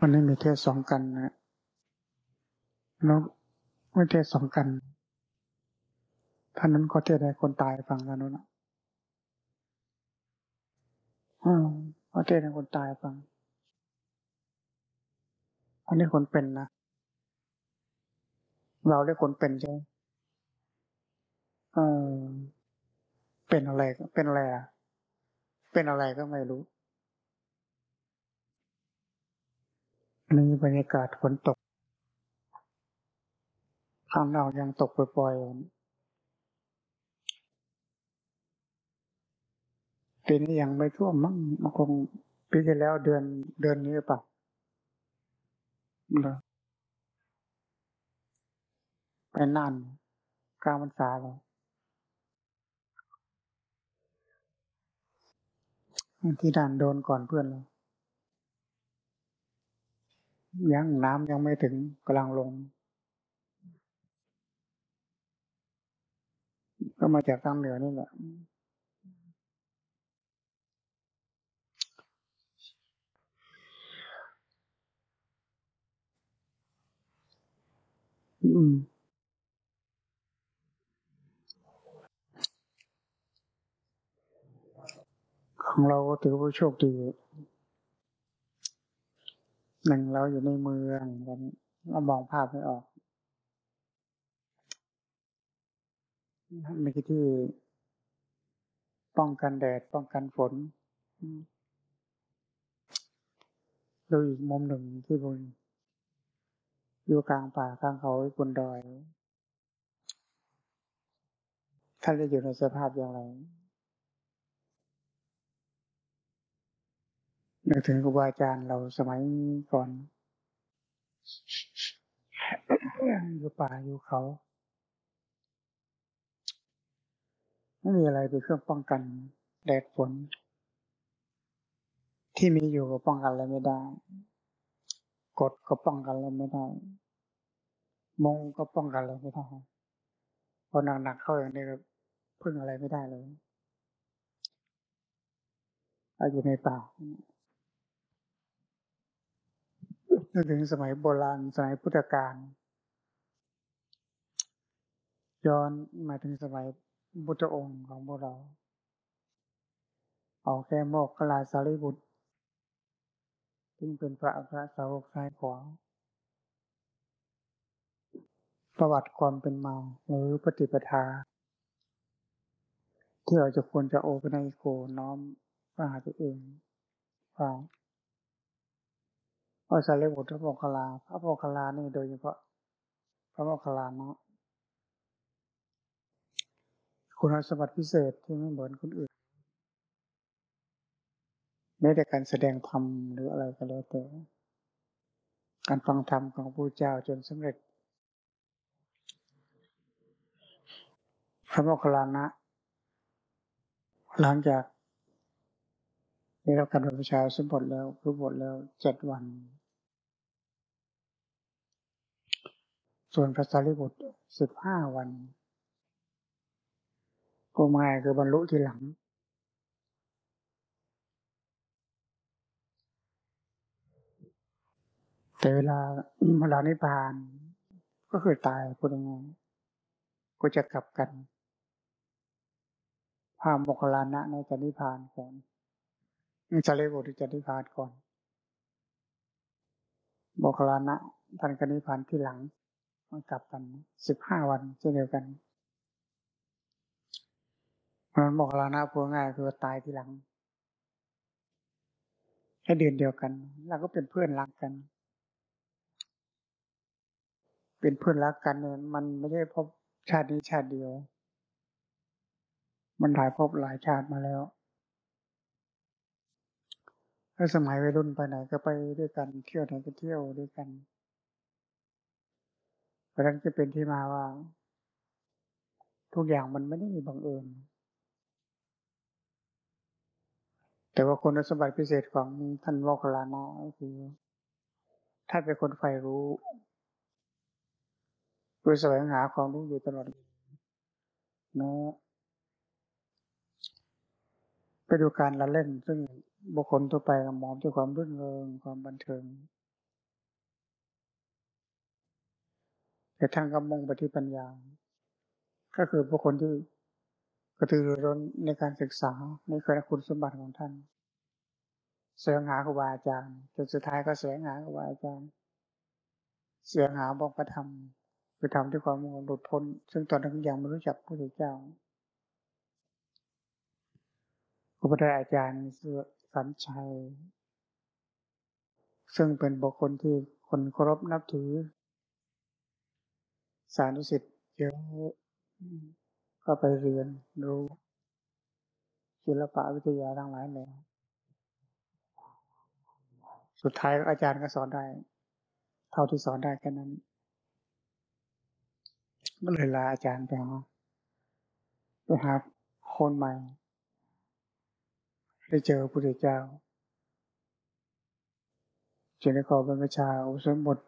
วันนี้มีเทศสองกันนะแล้วไม่เทศสองกันท่านนั้นก็เทศให้คนตายฟังท่านนั้นนะอืมก็เทศให้คนตายฟัง อันนี้คนเป็นนะ เราเรียกคนเป็นใช่ไหมเออเป็นอะไรก็เป็นอะไรอะเป็นอะไรก็ไม่รู้ นี่บรรยากาศฝนตก ข้างนอกยังตกปล่อยๆปีนี้ยังไม่ท่วมมั้งมันคงปีที่แล้วเดือนเดือนนี้เปล่าเหรอไปน่านกลางพรรษาเลยที่ด่านโดนก่อนเพื่อนเลย ยังน้ำยังไม่ถึงกำลังลง ก็มาจากทางเหนือนี่แหละอืมของเราก็ถือว่าโชคดี หนึ่งเราอยู่ในเมืองกันเรามองภาพไม่ออกมีที่ป้องกันแดด ป้องกันฝนดูอีกมุมหนึ่งที่บนอยู่กลางป่ากลางเขาบนดอยท่านจะอยู่ในสภาพอย่างไร นึกถึงครูบาอาจารย์เราสมัยก่อน อยู่ป่าอยู่เขา ไม่มีอะไรเป็นเครื่องป้องกัน แดดฝน ที่มีอยู่ก็ป้องกันอะไรไม่ได้ กดก็ป้องกันอะไรไม่ได้ มงก็ป้องกันอะไรไม่ได้พอหนักๆเข้าอย่างนี้ก็พึ่งอะไรไม่ได้เลยอาอยู่ในป่า นึกถึงสมัยโบราณสมัยพุทธกาลย้อนมาถึงสมัยบุตรองค์ของพวกเรา เอาแค่โมกขลาสารีบุตรซึ่งเป็นพระพระสาวกซ้ายขวาประวัติความเป็นมาหรือปฏิปทา ที่เราจะควรจะโอปนัยโกน้อมมาหาตัวเองว่า พระสารีบุตรพระโมคคัลลา พระโมคคัลลานี่โดยเฉพาะ พระโมคคัลลานะคุณสมบัติพิเศษที่ไม่เหมือนคนอื่นแม้แต่การแสดงธรรมหรืออะไรก็แล้วแต่ การฟังธรรมของพระเจ้าจนสำเร็จ พระโมคคัลลานะ หลังจาก ได้รับการบรรพชาสมบทแล้วคือบทแล้วเจ็ดวัน ส่วนพระสารีบุตรสิบห้าวันก็มาคือบรรลุทีหลัง แต่เวลาเวลานิพพาน ก็คือตายพูดง่ายก็จะกลับกันพาโมคคลานะในจะนิพพานก่อน จะเรียกว่าจะนิพพานก่อนโมคคลานะท่านกนิพพานที่หลังมันกลับกันสิบห้าวันเช่นเดียวกันมันบอกลานะพูดง่ายคือตายที่หลังแค่เดือนเดียวกัน แล้วก็เป็นเพื่อนรักกัน เป็นเพื่อนรักกันเนี่ยมันไม่ใช่พบชาตินี้ชาติเดียว มันหลายพบหลายชาติมาแล้ว ถ้าสมัยวัยรุ่นไปไหนก็ไปด้วยกันเที่ยวไหนก็เที่ยวด้วยกัน เพราะนั้นจะเป็นที่มาว่า ทุกอย่างมันไม่ได้มีบังเอิญ แต่ว่าคุณสมบัติพิเศษของท่านโมคคลานะก็คือท่านเป็นคนใฝ่รู้คือแสวงหาความรู้อยู่ตลอดนะไปดูการละเล่นซึ่ง บุคคลทั่วไปมองด้วยความรื่นเริงความบันเทิง แต่ทางกำมงปฏิปัญญา ก็คือบุคคลที่กระตือรือร้นในการศึกษาในคุณคุณสมบัติของท่านเสียงหาครูบาอาจารย์จนสุดท้ายก็เสียงหาครูบาอาจารย์เสียงหาบอกประธรรมคือทำด้วยความมุ่งหลุดพ้น ซึ่งตอนนั้นยังไม่รู้จักพระพุทธเจ้าครูบาอาจารย์ สันชัย ซึ่งเป็นบุคคลที่คนเคารพนับถือ สารุสิทธิ์เยอะก็ไปเรียนรู้ศิลปะวิทยาทั้งหลายแหล่สุดท้ายอาจารย์ก็สอนได้ เท่าที่สอนได้แค่นั้นก็เลยลาอาจารย์ไปหาไปหาคนใหม่ ได้เจอพระพุทธเจ้าจึงได้ขอเป็นประชาอุสมบท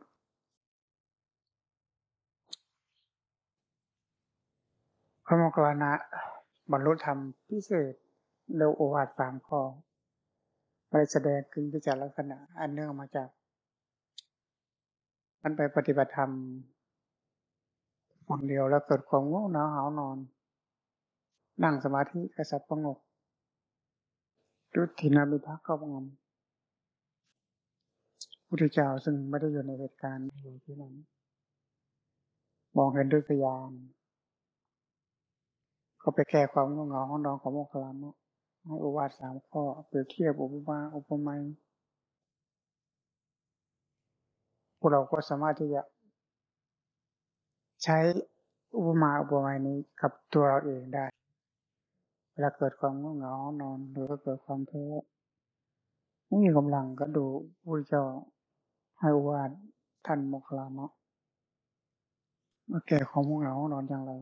พระมกรณะบรรลุธรรมพิเศษเร็วโอวาทสามข้อไปแสดงขึ้นพิจารลักษณะอันเนื่องมาจาก มันไปปฏิบัติธรรมคนเดียวแล้วเกิดความง่วงหนาวหานอน นั่งสมาธิกระสับประงก รุทินามิพักเข้างำพุทธเจ้าซึ่งไม่ได้อยู่ในเหตุการณ์อยู่ที่นั้น มองเห็นด้วยพยานก็ไปแก้ความง่วงเหงาของน้องของโมกขลามให้อุวาทสามข้อเปรียบเทียบอุปมาอุปไมยพวกเราก็สามารถที่จะ ใช้อุปมาอุปไมยนี้กับตัวเราเองได้ ลาเกิดความง่วงเหงานอน หรือเกิดความเพ้อไม่มีกำลังก็ดูพระเจ้าให้อวาทท่านโมกลามะมาแก้ความง่วงเหงานอนอย่างไร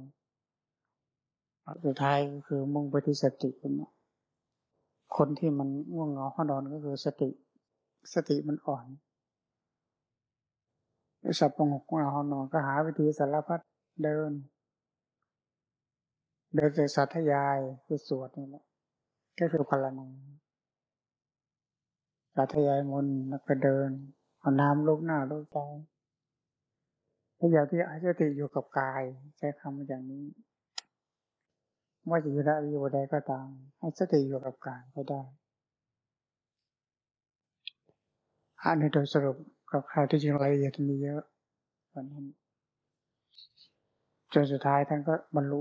สุดท้ายก็คือมุ่งไปที่สติเนี่ยคนที่มันง่วงเหงาห้อนอนก็คือสติ สติมันอ่อนสับประงกง่วงเหงานอนก็หาวิธีสารพัดเดิน เดินเสสัทยายคือสวดนี่แหละก็คือพลานาสาธยายมนแล้วก็เดินเอาน้ำลูกหน้าลูกใจพยายามที่อาสติอยู่กับกาย ใช้คำอย่างนี้ว่าจะอยู่ได้อยู่ใดก็ตามให้สติอยู่กับกายให้ได้อันนี้โดยสรุปกับใครที่จริงรายละเอียดมีเยอะวันนั้นจนสุดท้ายท่านก็บรรลุ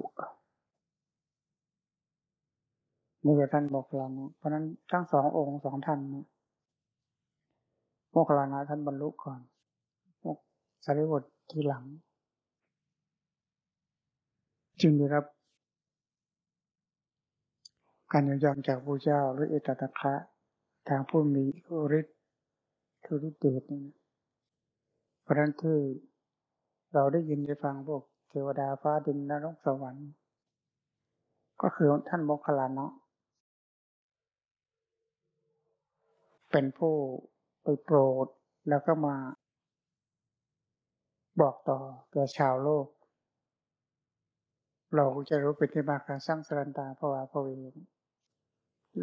นี่คือท่านบอกเราเพราะนั้นทั้งสององค์สองท่านเนี่ยพวกลานะท่านบรรลุก่อนพวกสารีบุตรทีหลัง จึงได้รับ การยอมจากพระเจ้าหรือเอตตะคะทางผู้มีฤทธิ์คือฤทธิ์เดชนี่นะเพราะนั้นที่เราได้ยินได้ฟังพวกเทวดาฟ้าดินนรกสวรรค์ ก็คือท่านโมคคลานะ เป็นผู้ไปโปรดแล้วก็มา บอกต่อแก่ชาวโลก เราจะรู้เป็นที่มาการสร้างสรันตาภาวะภเว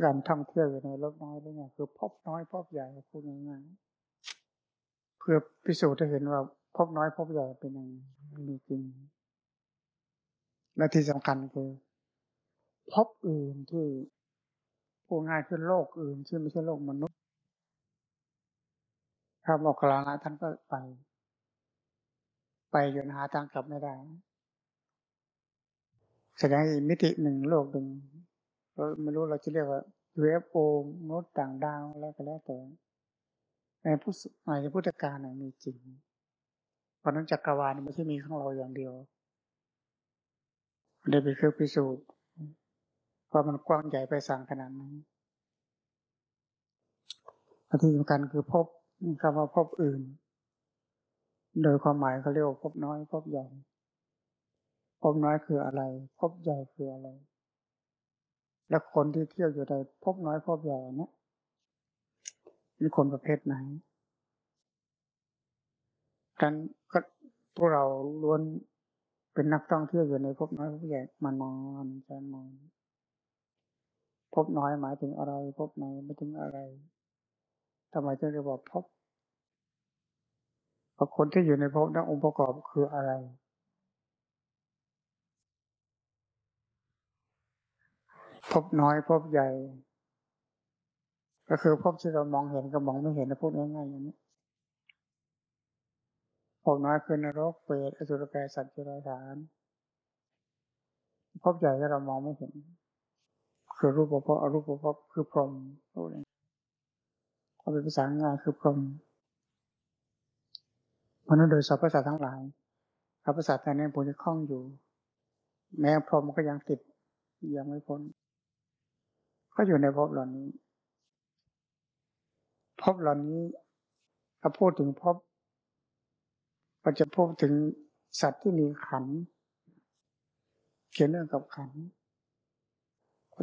การท่องเที่ยวอยู่ในโลกน้อยหรือไงคือพบน้อยพบใหญ่พูดง่ายๆเพื่อพิสูจน์ให้เห็นว่าพบน้อยพบใหญ่เป็นยังไงมีจริง และที่สำคัญคือ พบอื่นที่พูดง่ายคือโลกอื่นที่ไม่ใช่โลกมนุษย์ ถ้าบอกกลางท่านก็ไป ไปจนหาทางกลับไม่ได้ แสดงอีกมิติหนึ่งโลกหนึ่งเราไม่รู้เราจะเรียกว่า UFO มนุษย์ต่างดาวแล้วก็แล้วแต่ในพุทธในพุทธการมีจริง เพราะนั้นจักรวาลไม่ใช่มีของเราอย่างเดียวได้ไปเคือพิสูจน์ว่ามันกว้างใหญ่ไปสั่งขนาดนั้นอันที่สำคัญคือพบ คำว่าพบอื่น โดยความหมายเขาเรียกว่าพบน้อยพบใหญ่พบน้อยคืออะไร พบใหญ่คืออะไร แล้วคนที่เที่ยวอยู่ในพบน้อยพบใหญ่เนี่ยมีคนประเภทไหนกันก็พวกเราล้วนเป็นนักท่องเที่ยวอยู่ในพบน้อยพบใหญ่มานานแสนนานพบน้อยหมายถึงอะไร พบไหนไม่ถึงอะไร ทำไมจะเรียกว่าภพพรคนที่อยู่ในภพนั้นองค์ประกอบคืออะไร พบน้อยพบใหญ่ ก็คือพบที่เรามองเห็นกับมองไม่เห็นนะพูดง่ายๆอย่างนี้พบน้อยคือนรกเปรตอสุรกายสัตว์เดรัจานพบใหญ่ที่เรามองไม่เห็น คือรูปภพอรูปภพคือพรหม พูดเอเอาเป็นภาษาง่ายคือพรหมเพราะนั้นโดยสรรพสัตว์ทั้งหลายสรรพสัตว์แต่นี้ผมจะคล้องอยู่ แม้พรหมก็ยังติดยังไม่พ้น ก็อยู่ในภพเหล่านี้ภพเหล่านี้ถ้าพูดถึงภพก็จะพูดถึงสัตว์ที่มีขันเขียนเรื่องกับขัน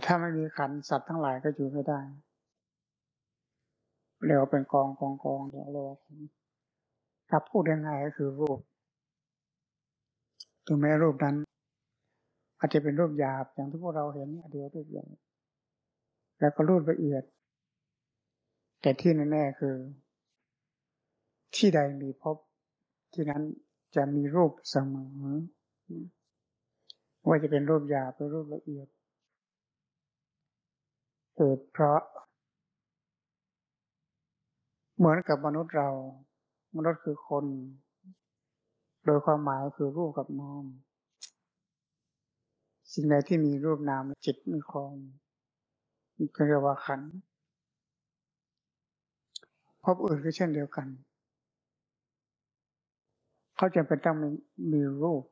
ถ้าไม่มีขันสัตว์ทั้งหลายก็อยู่ไม่ได้ เรียกว่าเป็นกองกองกองเดี๋ยวเรียกว่าถ้าพูดยังไงก็คือรูป ถึงแม้รูปนั้น อาจจะเป็นรูปหยาบอย่างที่พวกเราเห็นเดียวรูปใหญ่แล้วก็รูปละเอียด แต่ที่แน่ๆคือ ที่ใดมีพบที่นั้นจะมีรูปเสมอว่าจะเป็นรูปหยาบหรือรูปละเอียดเหตุเพราะ เหมือนกับมนุษย์เรา มนุษย์คือคน โดยความหมายคือรูปกับนาม สิ่งใดที่มีรูปนามจิตมีครองก็เรียกว่าขันพบอื่นก็เช่นเดียวกัน เขาจะเป็นต้องมีมีรูป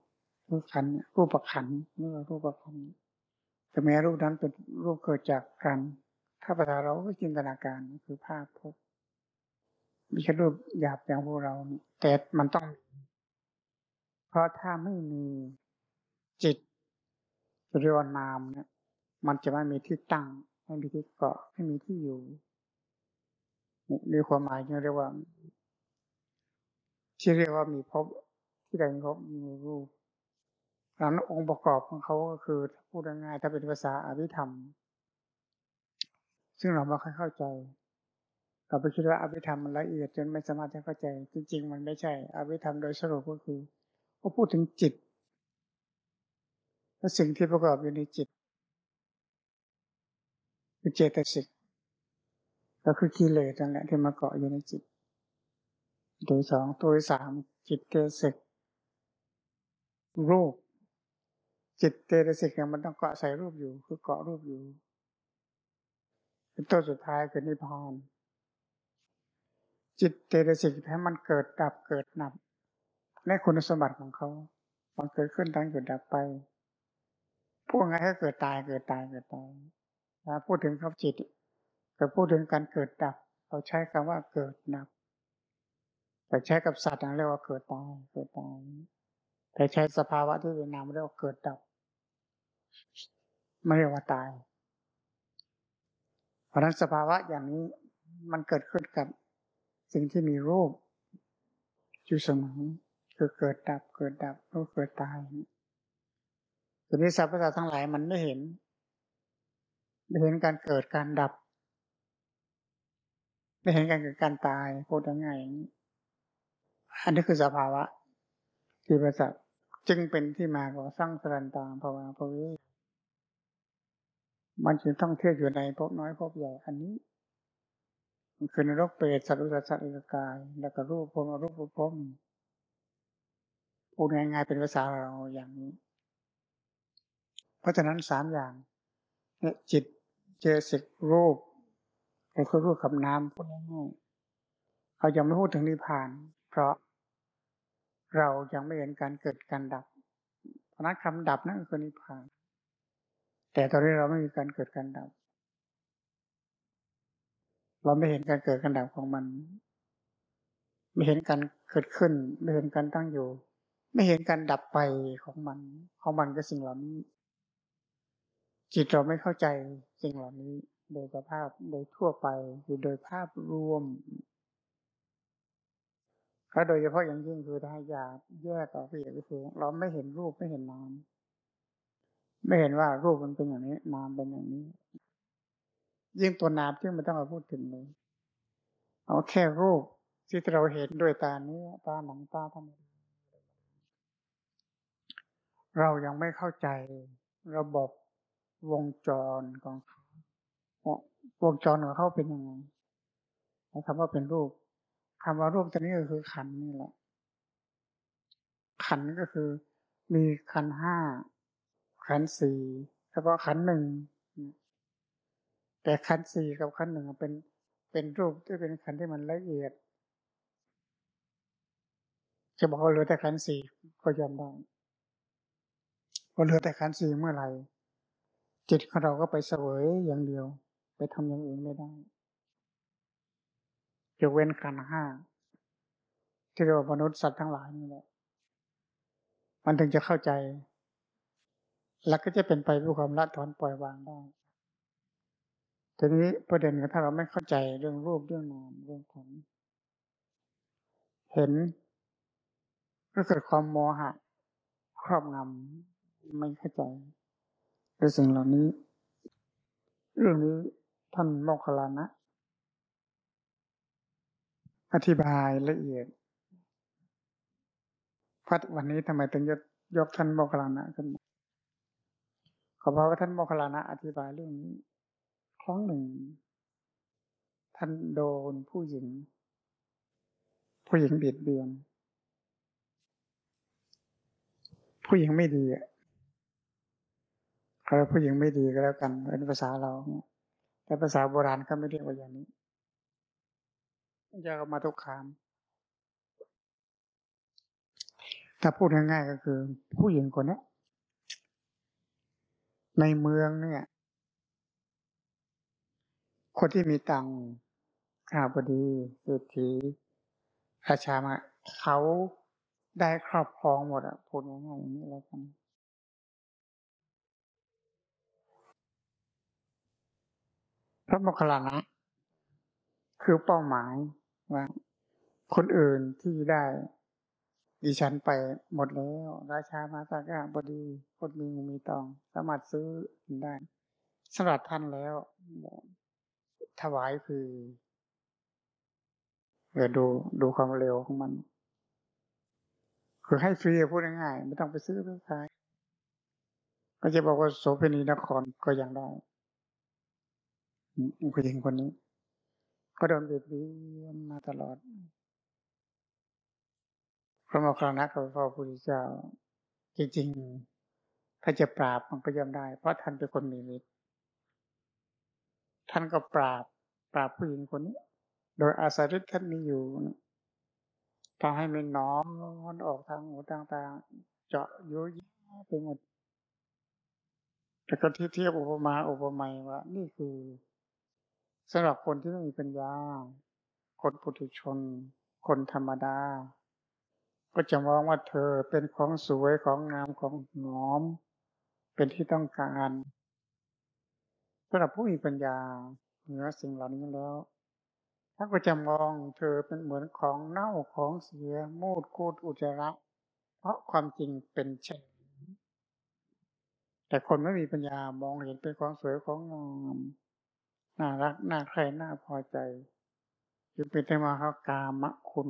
รูปขันรูปประขันนี่ว่ารูปประขันแต่แม้รูปนั้นเป็นรูปเกิดจากกัน ถ้าภาษาเราก็จินตนาการคือภาพพบ ไม่ใช่รูปหยาบอย่างพวกเราแต่มันต้อง เพราะถ้าไม่มีจิตเรียกว่านามเนี่ย มันจะไม่มีที่ตั้ง ไม่มีที่เกาะไม่มีที่อยู่นี่ความหมายที่เรียกว่า ที่เรียกว่ามีพบที่ใดมีพบมีรูปนั้นองค์ประกอบของเขาก็คือพูดง่ายๆถ้าเป็นภาษาอภิธรรม ซึ่งเราไม่ค่อยเข้าใจ เราไปคิดว่าอภิธรรมมันละเอียดจนไม่สามารถจะเข้าใจ จริง ๆ มันไม่ใช่ อภิธรรมโดยสรุปก็คือเขาพูดถึงจิตและสิ่งที่ประกอบอยู่ในจิตคือเจตสิกก็คือกิเลสนั่นแหละที่มาเกาะอยู่ในจิต ตัวสองตัวสามจิตเจตสิกรูป จิตเจตสิกเนี่ยมันต้องเกาะใส่รูปอยู่ คือเกาะรูปอยู่ตัวสุดท้ายคือนิพพาน จิตเจตสิกให้มันเกิดดับเกิดนับในคุณสมบัติของเขามันเกิดขึ้นตั้งอยู่ดับไปพูดไงให้เกิดตายเกิดตายเกิดตายนะพูดถึงคำจิตก็พูดถึงการเกิดดับ เราใช้คำว่าเกิดดับแต่ใช้กับสัตว์เรียกว่าเกิดตายเกิดตายแต่ใช้สภาวะที่เป็นนามเรียกว่าเกิดดับไม่เรียกว่าตาย เพราะนั้นสภาวะอย่างนี้มันเกิดขึ้นกับ สิ่งที่มีรูป อยู่เสมอคือเกิดดับเกิดดับแล้วเกิดตายทีนี้สรรพสัตว์ทั้งหลายมันไม่เห็นไม่เห็นการเกิดการดับไม่เห็นการเกิดการตายพูดง่ายๆอันนี้คือสภาวะ ที่ประสัตจึงเป็นที่มาของสร้างสรันตามภาวะภวิมันจึงต้องเที่ยวอยู่ในภพน้อยภพใหญ่อันนี้ มันคือนรกเปรตสัตว์อุสัตว์อิรกาย แล้วก็รูปพรมรูปพรมพูดง่ายๆเป็นภาษาเราอย่างนี้ เพราะฉะนั้นสามอย่างเนี่ยจิตเจสิกรูปก็คือรูปกับน้ำพูดง่ายๆเขายังไม่พูดถึงนิพพาน เพราะเรายังไม่เห็นการเกิดการดับ เพราะนั้นคำดับนั่นคือนิพพาน แต่ตอนนี้เราไม่มีการเกิดการดับ เราไม่เห็นการเกิดการดับของมัน ไม่เห็นการเกิดขึ้นไม่เห็นการตั้งอยู่ ไม่เห็นการดับไปของมัน ของมันก็สิ่งเหล่านี้ จิตเราไม่เข้าใจสิ่งเหล่านี้ โดยสภาพโดยทั่วไปหรือโดยภาพรวมถ้าโดยเฉพาะอย่างยิ่งคือถ้าอยากแยกออกไปอีกก็คือเราไม่เห็นรูปไม่เห็นนามไม่เห็นว่ารูปมันเป็นอย่างนี้นามเป็นอย่างนี้ ยิ่งตัวนามที่มันต้องมาพูดถึงเลยเอาแค่รูปที่เราเห็นด้วยตาเนื้อตาหนังตาธรรมดเรายังไม่เข้าใจระบบวงจรของเขาวงจรของเขาเป็นยังไงคำว่าเป็นรูปคำว่ารูปตัวนี้ก็คือขันนี่แหละ ขันก็คือมีขันห้าขันสี่แล้วก็ขันหนึ่ง แต่ขันสี่กับขันหนึ่งเป็นเป็นรูปที่เป็นขันที่มันละเอียด จะบอกว่าเหลือแต่ขันสี่ก็ยอมได้พอเหลือแต่ขันสี่เมื่อไหร่จิตของเราก็ไปเสวยอย่างเดียว ไปทำอย่างอื่นไม่ได้จะเว้นขันห้าที่เรียกว่ามนุษย์สัตว์ทั้งหลายนี่แหละมันถึงจะเข้าใจ แล้วก็จะเป็นไปด้วยความละถอนปล่อยวางได้ ทีนี้ประเด็นก็ถ้าเราไม่เข้าใจเรื่องรูปเรื่องนามเรื่องของเห็นก็เกิดความโมหะครอบงำไม่เข้าใจด้วยสิ่งเหล่านี้ เรื่องนี้ท่านโมคคลานะ อธิบายละเอียดพราะวันนี้ทำไมถึงยกยกท่านโมคคลานะขึ้นมาขอเพราะว่าท่านโมคคลานะ อธิบายเรื่องนี้ รั้งหนึ่ง ท่านโดนผู้หญิง ผู้หญิงเบียดเบียน ผู้หญิงไม่ดีอะเขาผู้หญิงไม่ดีก็แล้วกันเป็นภาษาเราแต่ภาษาโบราณเขาไม่เรียกว่าอย่างนี้จะมาทุกคาม ถ้าพูดง่ายๆก็คือ ผู้หญิงคนนี้ในเมืองเนี่ย คนที่มีตังข้าบดีเศรษฐีราชามาเขาได้ครอบครองหมดอะพูดง่ายๆอย่างนี้แล้วกันพระโมคคัลลานะ คือเป้าหมายว่า คนอื่นที่ได้ดิฉันไปหมดแล้ว ราชามาสักาบดีคนมีงูมีตอง สามารถซื้อได้สำหรับท่านแล้ว ถวายคือเดี๋ยวดูดูความเร็วของมัน คือให้ฟรีพูดง่ายๆไม่ต้องไปซื้อไปขายก็จะบอกว่าโสเภณีนครก็ยังได้ผู้หญิงคนนี้ ก็โดนเบียดเบียนมาตลอด พระโมคคัลลานะกับพระพุทธเจ้า จริงๆ ถ้าจะปราบมันก็ย่อมได้ เพราะท่านเป็นคนมีฤทธิ์ ท่านก็ปราบปราบผู้หญิงคนนี้ โดยอาศัยฤทธิ์ท่านมีอยู่ทำให้มันน้อมมันออกทางหูทางตาเจาะยุ่ยไปหมดแต่ก็ที่เทียบอุปมาอุปไมยว่า นี่คือสำหรับคนที่ไม่มีปัญญา คนปุถุชน คนธรรมดา ก็จะมองว่าเธอเป็นของสวยของงามของหอม เป็นที่ต้องการ สำหรับผู้มีปัญญาเหนือสิ่งเหล่านี้แล้วถ้าก็จะมองเธอเป็นเหมือนของเน่าของเสียมูดกูดอุจจาระ เพราะความจริงเป็นเช่นแต่คนไม่มีปัญญามองเห็นเป็นของสวยของงามน่ารักน่าใครน่าพอใจจึงเป็นธรรมาเขากามะคุณ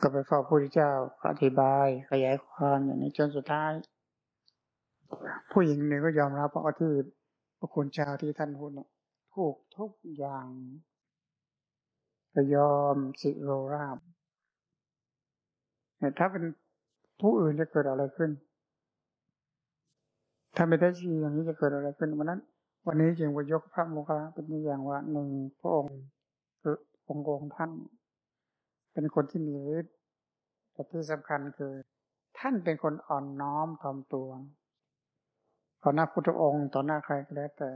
ก็ไปฟ้าพระพุทธเจ้าอธิบายขยายความอย่างนี้จนสุดท้าย ผู้หญิงหนึ่งก็ยอมรับว่าที่พระคุณเจ้าที่ท่านพูดเนี่ยถูกทุกอย่างก็ยอมสิโรราบถ้าเป็นผู้อื่นจะเกิดอะไรขึ้น ถ้าไม่ได้ชีอย่างนี้จะเกิดอะไรขึ้นวันนั้น วันนี้จึงว่ายกพระโมคคัลลาเป็นอย่างว่าหนึ่งพระองค์คือองค์องค์ท่าน เป็นคนที่มีฤทธิ์แต่ที่สำคัญคือ ท่านเป็นคนอ่อนน้อมถ่อมตัว ต่อหน้าพุทธองค์ต่อหน้าใครก็แล้วแต่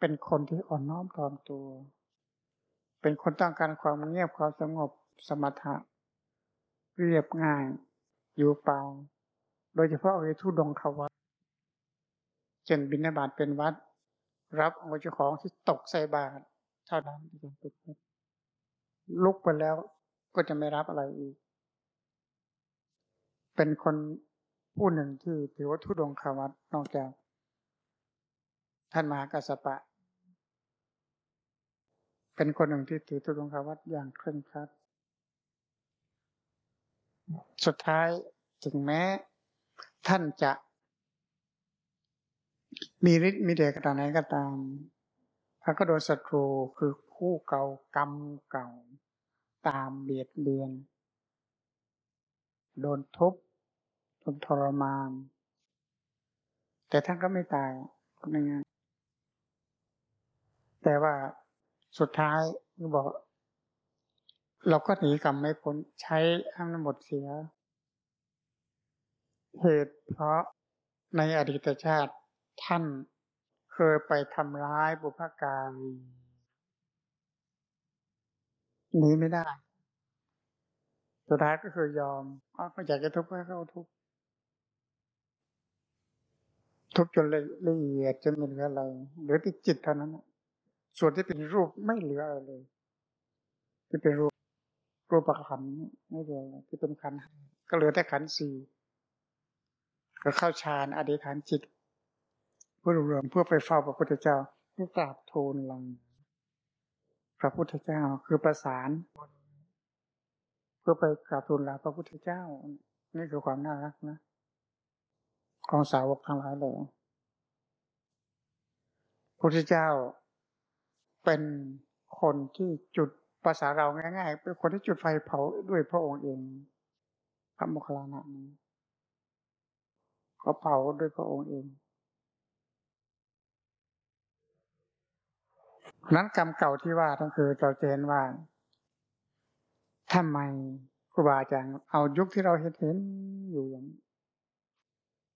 เป็นคนที่อ่อนน้อมถ่อมตัว เป็นคนต้องการความเงียบความสงบสมถะ เรียบง่าย อยู่เปล่า โดยเฉพาะไอ้ทุดงขาวัดเช่นบิณฑบาตเป็นวัด รับเอาเจ้าของที่ตกใส่บาตรเท่านั้นที่เป็นลุกไปแล้วก็จะไม่รับอะไรอีก เป็นคน ผู้หนึ่งที่ถือว่าทุดงคาวัตนอกจากท่านมหากัสปะ เป็นคนหนึ่งที่ถือทุดงคาวัตอย่างเคร่งครัด สุดท้ายถึงแม้ ท่านจะ มีฤทธิ์มีเดชขนาดไหนก็ตามพระก็โดนศัตรูคือคู่เก่ากรรมเก่า ตามเบียดเบียน โดนทุบ โดนทรมาน แต่ท่านก็ไม่ตายก็ง่ายแต่ว่าสุดท้ายก็บอก เราก็หนีกรรมไม่พ้นใช้ให้มันหมดเสีย เหตุเพราะในอดีตชาติท่านเคยไปทำร้ายบุพการีหนีไม่ได้ สุดท้ายก็คือยอมอ๋อไม่อยากจะทุบก็เข้าทุบ ทุบจนละเอียดจนไม่เหลืออะไรเหลือที่จิตเท่านั้นส่วนที่เป็นรูปไม่เหลืออะไรเลย ที่เป็นรูปรูปประขันไม่เหลือที่เป็นขันก็เหลือแต่ขันสี่ก็เข้าฌานอธิษฐานจิตเพื่อรวมเพื่อไปเฝ้าพระพุทธเจ้าเพื่อกราบทูลลัง พระพุทธเจ้าคือประสาน เพื่อไปกราบทูลลาพระพุทธเจ้า นี่คือความน่ารักนะ ของสาวกทั้งหลายเลยพระพุทธเจ้าเป็นคนที่จุดภาษาเราง่าย ๆ เป็นคนที่จุดไฟเผาด้วยพระองค์เอง พระโมคคัลลานะนี้เขาเผาด้วยพระองค์เอง นั้นกรรมเก่าที่ว่าทั้งคือเราเจนว่าทำไมครูบาอาจารย์เอายุคที่เราเห็นเห็นอยู่อย่าง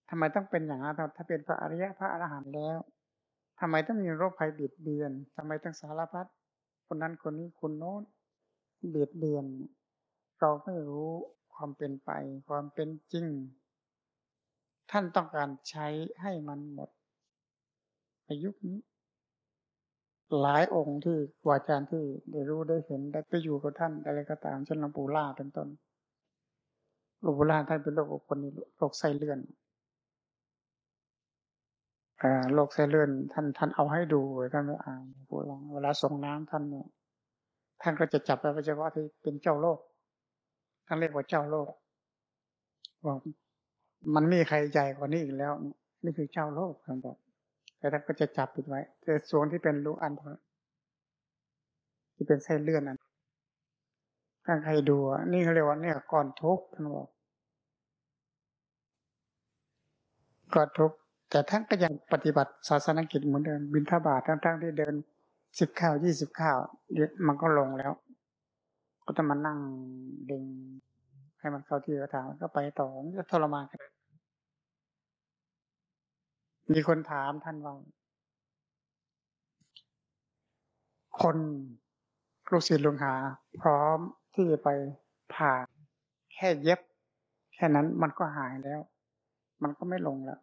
ทำไมต้องเป็นอย่างนั้นถ้าเป็นพระอริยะพระอรหันต์แล้วทำไมต้องมีโรคภัยบียดเบียนทำไมต้องสารพัดคนนั้นคนนี้คนโน้นเบียดเบียน เราไม่รู้ความเป็นไป ความเป็นจริง ท่านต้องการใช้ให้มันหมดในยุคนี้ หลายองค์ที่วาจารย์ที่ได้รู้ได้เห็นได้ไปอยู่กับท่านอะไรก็ตามเช่นหลวงปู่ล่าเป็นต้นหลวงปู่ล่าท่านเป็นโรคคนนี้โรคไส้เลื่อน โรคไส้เลื่อนท่านท่านเอาให้ดูท่านไม่อ่านพูดเวลาส่งน้ำท่านเนี่ยท่านก็จะจับไปเฉพาะที่เป็นเจ้าโลกท่านเรียกว่าเจ้าโลกบอกมันมีใครใหญ่กว่านี้อีกแล้ว นี่คือเจ้าโลกท่านบอกแต่ท่านก็จะจับปิดไว้แต่ส่วนที่เป็นลูกอันที่เป็นไส้เลื่อนนั้นถ้าใครดูนี่เขาเรียกว่าเนี่ยก่อนทุกท่านบอกก่อนทุก แต่ท่านก็ยังปฏิบัติศาสนกิจเหมือนเดิมบินทบาททั้งๆที่เดินสิบข้าวยี่สิบข้าวมันก็ลงแล้ว ก็ต้องมานั่งเด้งให้มันเข้าที่กระถางก็ไปต่อจะทรมานกันมีคนถามท่านว่าคนลูกศิษย์ลุงหา พร้อมที่จะไปผ่าแค่เย็บ แค่นั้นมันก็หายแล้ว มันก็ไม่ลงแล้ว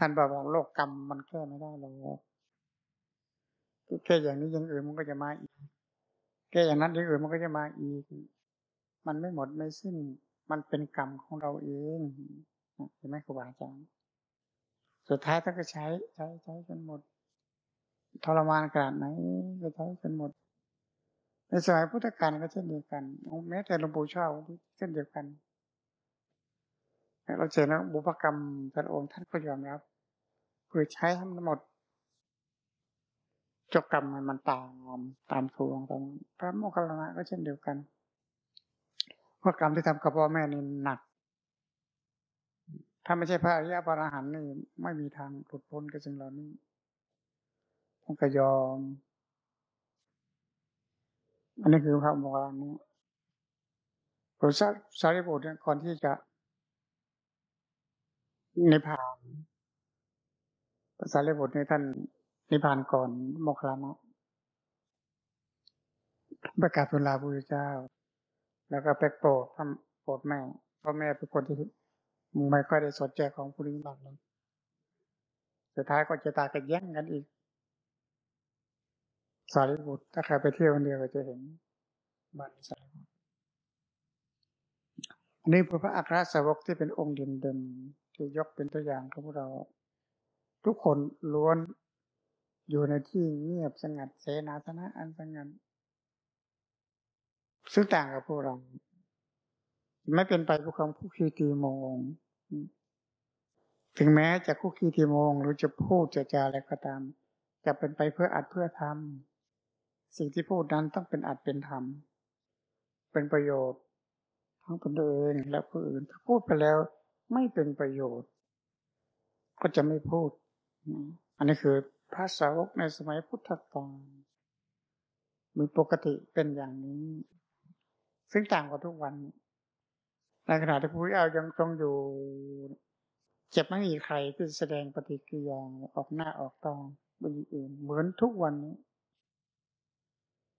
ท่านบอกว่าโลกกรรมมันแก้ไม่ได้หรอกแค่อย่างนี้ยังอื่นมันก็จะมาอีกแค่อย่างนั้นอย่างอื่นมันก็จะมาอีก มันไม่หมดไม่สิ้น มันเป็นกรรมของเราเองเห็นไหมครูบาอาจารย์สุดท้ายท่านก็ใช้ใช้ใช้จนหมดทรมานขนาดไหนก็ใช้จนหมด ในสมัยพุทธกาลก็เช่นเดียวกันแม้แต่หลวงปู่ชอบเช่นเดียวกันเราเจอนะบุพกรรมแต่ละองค์ท่านก็ยอมรับ คือใช้ทั้งหมดจบกรรมมันตามตามทวงตามพระโมคคัลลานะก็เช่นเดียวกันเพรากรรมที่ทำกับพ่อแม่นี่หนัก ถ้าไม่ใช่พระอริยะพรหันนี่ไม่มีทางหลุดพ้นกับสิ่งเหล่านี้ต้องกยอม อันนี้คือพระโมคคัลลานะพระสารีบุตรก่อนที่จะในพาน ภาษาเลบุตรในท่านนิพพานก่อนโมคลานะประกาศทูลลาพระเจ้า แล้วก็ไปโปรดทำโปรดแม่เพราะแม่เป็นคนที่ไม่ค่อยได้สนใจของผู้นี้บ้างเลยสุดท้ายก็จะตากันแย่งกันอีก สารีบุตรถ้าใครไปเที่ยวคนเดียวก็จะเห็นบ้านสารีบุตรอันนี้พระอัครสาวกที่เป็นองค์เด่นๆที่ยกเป็นตัวอย่างของพวกเรา ทุกคนล้วนอยู่ในที่เงียบสงัดเสนาสนะอันสงัดซึ่งต่างกับพวกเรา ไม่เป็นไปเพื่อความคุกคีตีโมง ถึงแม้จะคุกคีตีโมง หรือจะพูดจะจาอะไรก็ตาม จะเป็นไปเพื่ออัดเพื่อทำสิ่งที่พูดนั้นต้องเป็นอัดเป็นธรรม เป็นประโยชน์ ทั้งตนเองและผู้อื่น ถ้าพูดไปแล้วไม่เป็นประโยชน์ ก็จะไม่พูด อันนี้คือพระสาวกในสมัยพุทธกาลมีปกติเป็นอย่างนี้ ซึ่งต่างกว่าทุกวัน ในขณะที่ผู้เอายังทรงอยู่ เจ็บไม่มีใครที่แสดงปฏิกิริยาออกหน้าออกตาบนอื่น เหมือนทุกวันนี้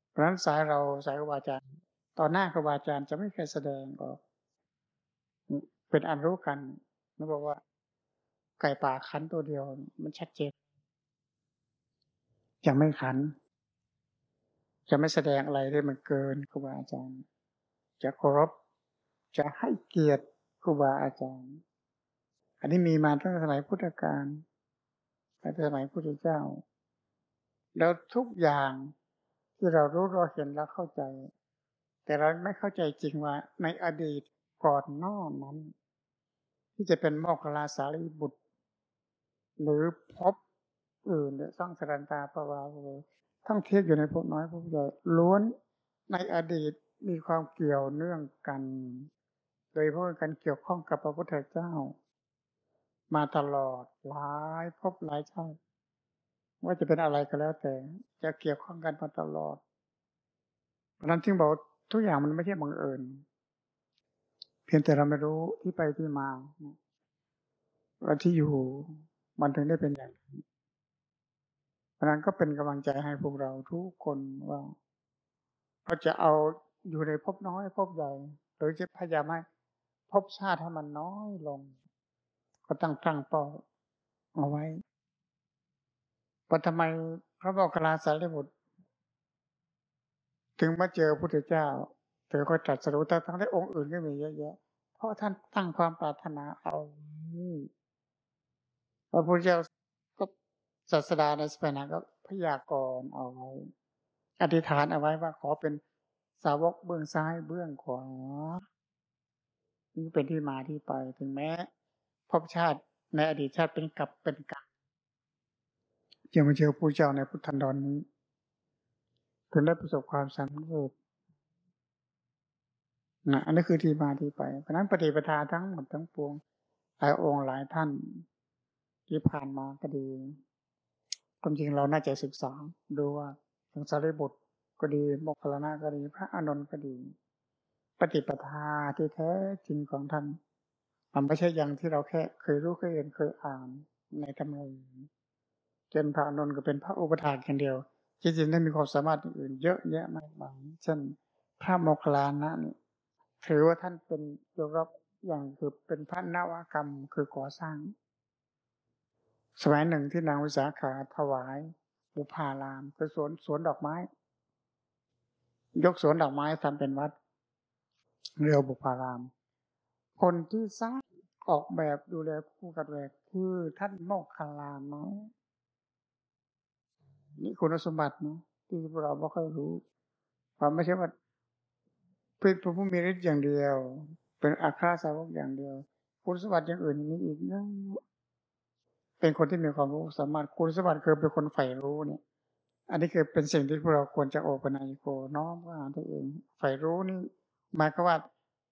เพราะนั้นสายเราสายครูบาอาจารย์ต่อหน้าครูบาอาจารย์จะไม่เคยแสดงออก เป็นอันรู้กันนะบอกว่า ไก่ป่าขันตัวเดียว มันชัดเจนยังไม่ขัน จะไม่แสดงอะไรที่มันเกินครูบาอาจารย์ จะเคารพจะให้เกียรติครูบาอาจารย์ อันนี้มีมาตั้งแต่สมัยพุทธกาลตั้งแต่สมัยพุทธเจ้า แล้วทุกอย่างที่เรารู้เราเห็นแล้วเข้าใจ แต่เราไม่เข้าใจจริงว่าในอดีตก่อนนอกนั้น ที่จะเป็นโมกขลาสารีบุตร หรือพบอื่นเนี่ยสร้างสรันตาปวาเลยทั้งเทียบอยู่ในพวกน้อยพวกใหญ่ล้วนในอดีตมีความเกี่ยวเนื่องกัน โดยเพราะกันเกี่ยวข้องกับพระพุทธเจ้า มาตลอดหลายพบหลายชาติว่าจะเป็นอะไรก็แล้วแต่ จะเกี่ยวข้องกันมาตลอด เพราะนั้นจึงบอกทุกอย่างมันไม่ใช่บังเอิญเพียงแต่เราไม่รู้ที่ไปที่มาว่าที่อยู่ มันถึงได้เป็นอย่างนี้ราะนั้นก็เป็นกำลังใจให้พวกเราทุกคนว่าเราจะเอาอยู่ในภพน้อยภพใหญ่หรือจะพยายามให้ภพชาติให้มันน้อยลง ก็ตั้งตั้งเป้าเอาไว้ว่าทำไมพระบอกกลาสารีบุตรถึงมาเจอพระพุทธเจ้าเธอก็ตรัสรู้ทั้งที่องค์อื่นก็มีเยอะแยะเพราะท่านตั้งความปรารถนาเอา พระพุทธเจ้าก็ศาสดาในสมัยนั้นก็พยากรณ์เอาไว้อธิษฐานเอาไว้ว่าขอเป็นสาวกเบื้องซ้ายเบื้องขวานี่เป็นที่มาที่ไปถึงแม้พบชาติในอดีตชาติเป็นกับเป็นกันยังมาเจอผู้เจ้าในพุทธันดรนนี้ถึงได้ประสบความสำเร็จนะอันนี้คือที่มาที่ไป เพราะนั้นปฏิปทาทั้งหมดทั้งปวงหลายองค์หลายท่าน ที่ผ่านมาก็ดีความจริงเราน่าจะศึกษาดูว่าทางสารีบุตรก็ดีโมกขลานะก็ดี พระอานนท์ก็ดี ปฏิปทาที่แท้จริงของท่านมันไม่ใช่อย่างที่เราแค่เคยรู้เคยเห็นเคยอ่านในธรรมนจนพระอานนท์ก็เป็นพระอุปถาอย่างเดียวจริงๆได้มีความสามารถอื่นเยอะแยะมากมายเช่นพระโมคคัลลานะนี่ถือว่าท่านเป็นยกรับอย่างคือเป็นพระนวกรรมคือก่อสร้าง สมัยหนึ่งที่นางวิสาขาถวาย บุพารามคือสวนสวนดอกไม้ ยกสวนดอกไม้ทำเป็นวัด เรียวบุพาราม คนที่สร้างออกแบบดูแลผู้กัดแวกคือท่านโมกขลามนะนี่คุณสมบัตินะที่พวกเราไม่ค่อยรู้ความไม่ใช่ว่าเป็นพระผู้มีฤทธิ์อย่างเดียว เป็นอัครสาวกอย่างเดียว คุณสมบัติอย่างอื่นมีอีกเยอะ เป็นคนที่มีความรู้สามารถคุณสมบัติคือเป็นคนใฝ่รู้เนี่ย อันนี้คือเป็นสิ่งที่พวกเราควรจะโอปัญญโกน้อมว่าตัวเองใฝ่รู้นี่หมายความว่า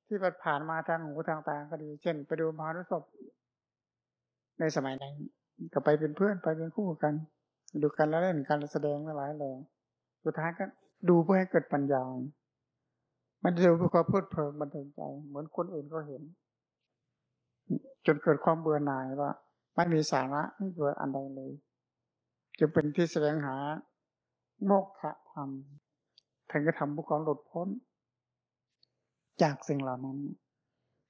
ที่ผ่านมาทางหูทางตาก็ดี เช่น ไปดูมหารสพในสมัยนั้นก็ไปเป็นเพื่อนไปเป็นคู่กัน ดูกันแล้วเล่นการแสดงหลายแหล่สุดท้ายก็ดูเพื่อให้เกิดปัญญา มันดูเพื่อความเพลิดเพลินบันเทิงใจ เหมือนคนอื่นก็เห็น จนเกิดความเบื่อหน่ายว่า ไม่มีสาระไม่เกิดอันใดเลย จะเป็นที่แสดงหาโมกขธรรมถึงจะทำบุคคลหลุดพ้น จากสิ่งเหล่านั้น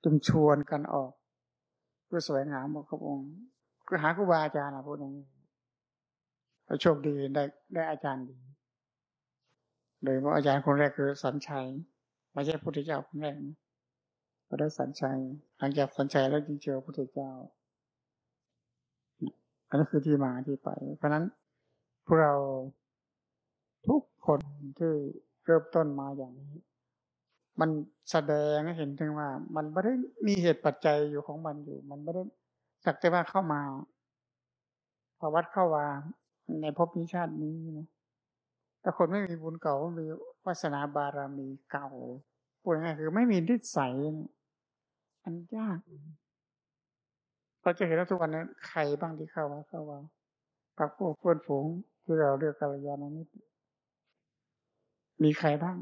จึงชวนกันออก เพื่อแสวงหาบุคองค์คือหาครูบาอาจารย์นะพูดอย่างนี้โชคดีได้ได้อาจารย์ดี โดยว่าอาจารย์คนแรกคือสันชัยไม่ใช่พุทธเจ้าคนแรกนะก็ได้สันชัยหลังจากสันชัยแล้วจึงเจอพุทธเจ้า อันนี้คือที่มาที่ไป เพราะนั้นพวกเราทุกคนที่เริ่มต้นมาอย่างนี้ มันแสดงให้เห็นถึงว่า มันไม่ได้มีเหตุปัจจัยอยู่ของมันอยู่ มันไม่ได้สักแต่ว่าเข้ามาภาวัดเข้าวาในภพนี้ชาตินี้นะแต่คนไม่มีบุญเก่าไม่มีวาสนาบารมีเก่าพูดง่ายคือไม่มีนิสัยอันยาก เราจะเห็นว่าทุกวันนี้ใครบ้างที่เข้าวัดเข้าวากับพวกเพื่อนฝูงที่เราเรียกกัลยาณมิตรมีใครบ้าง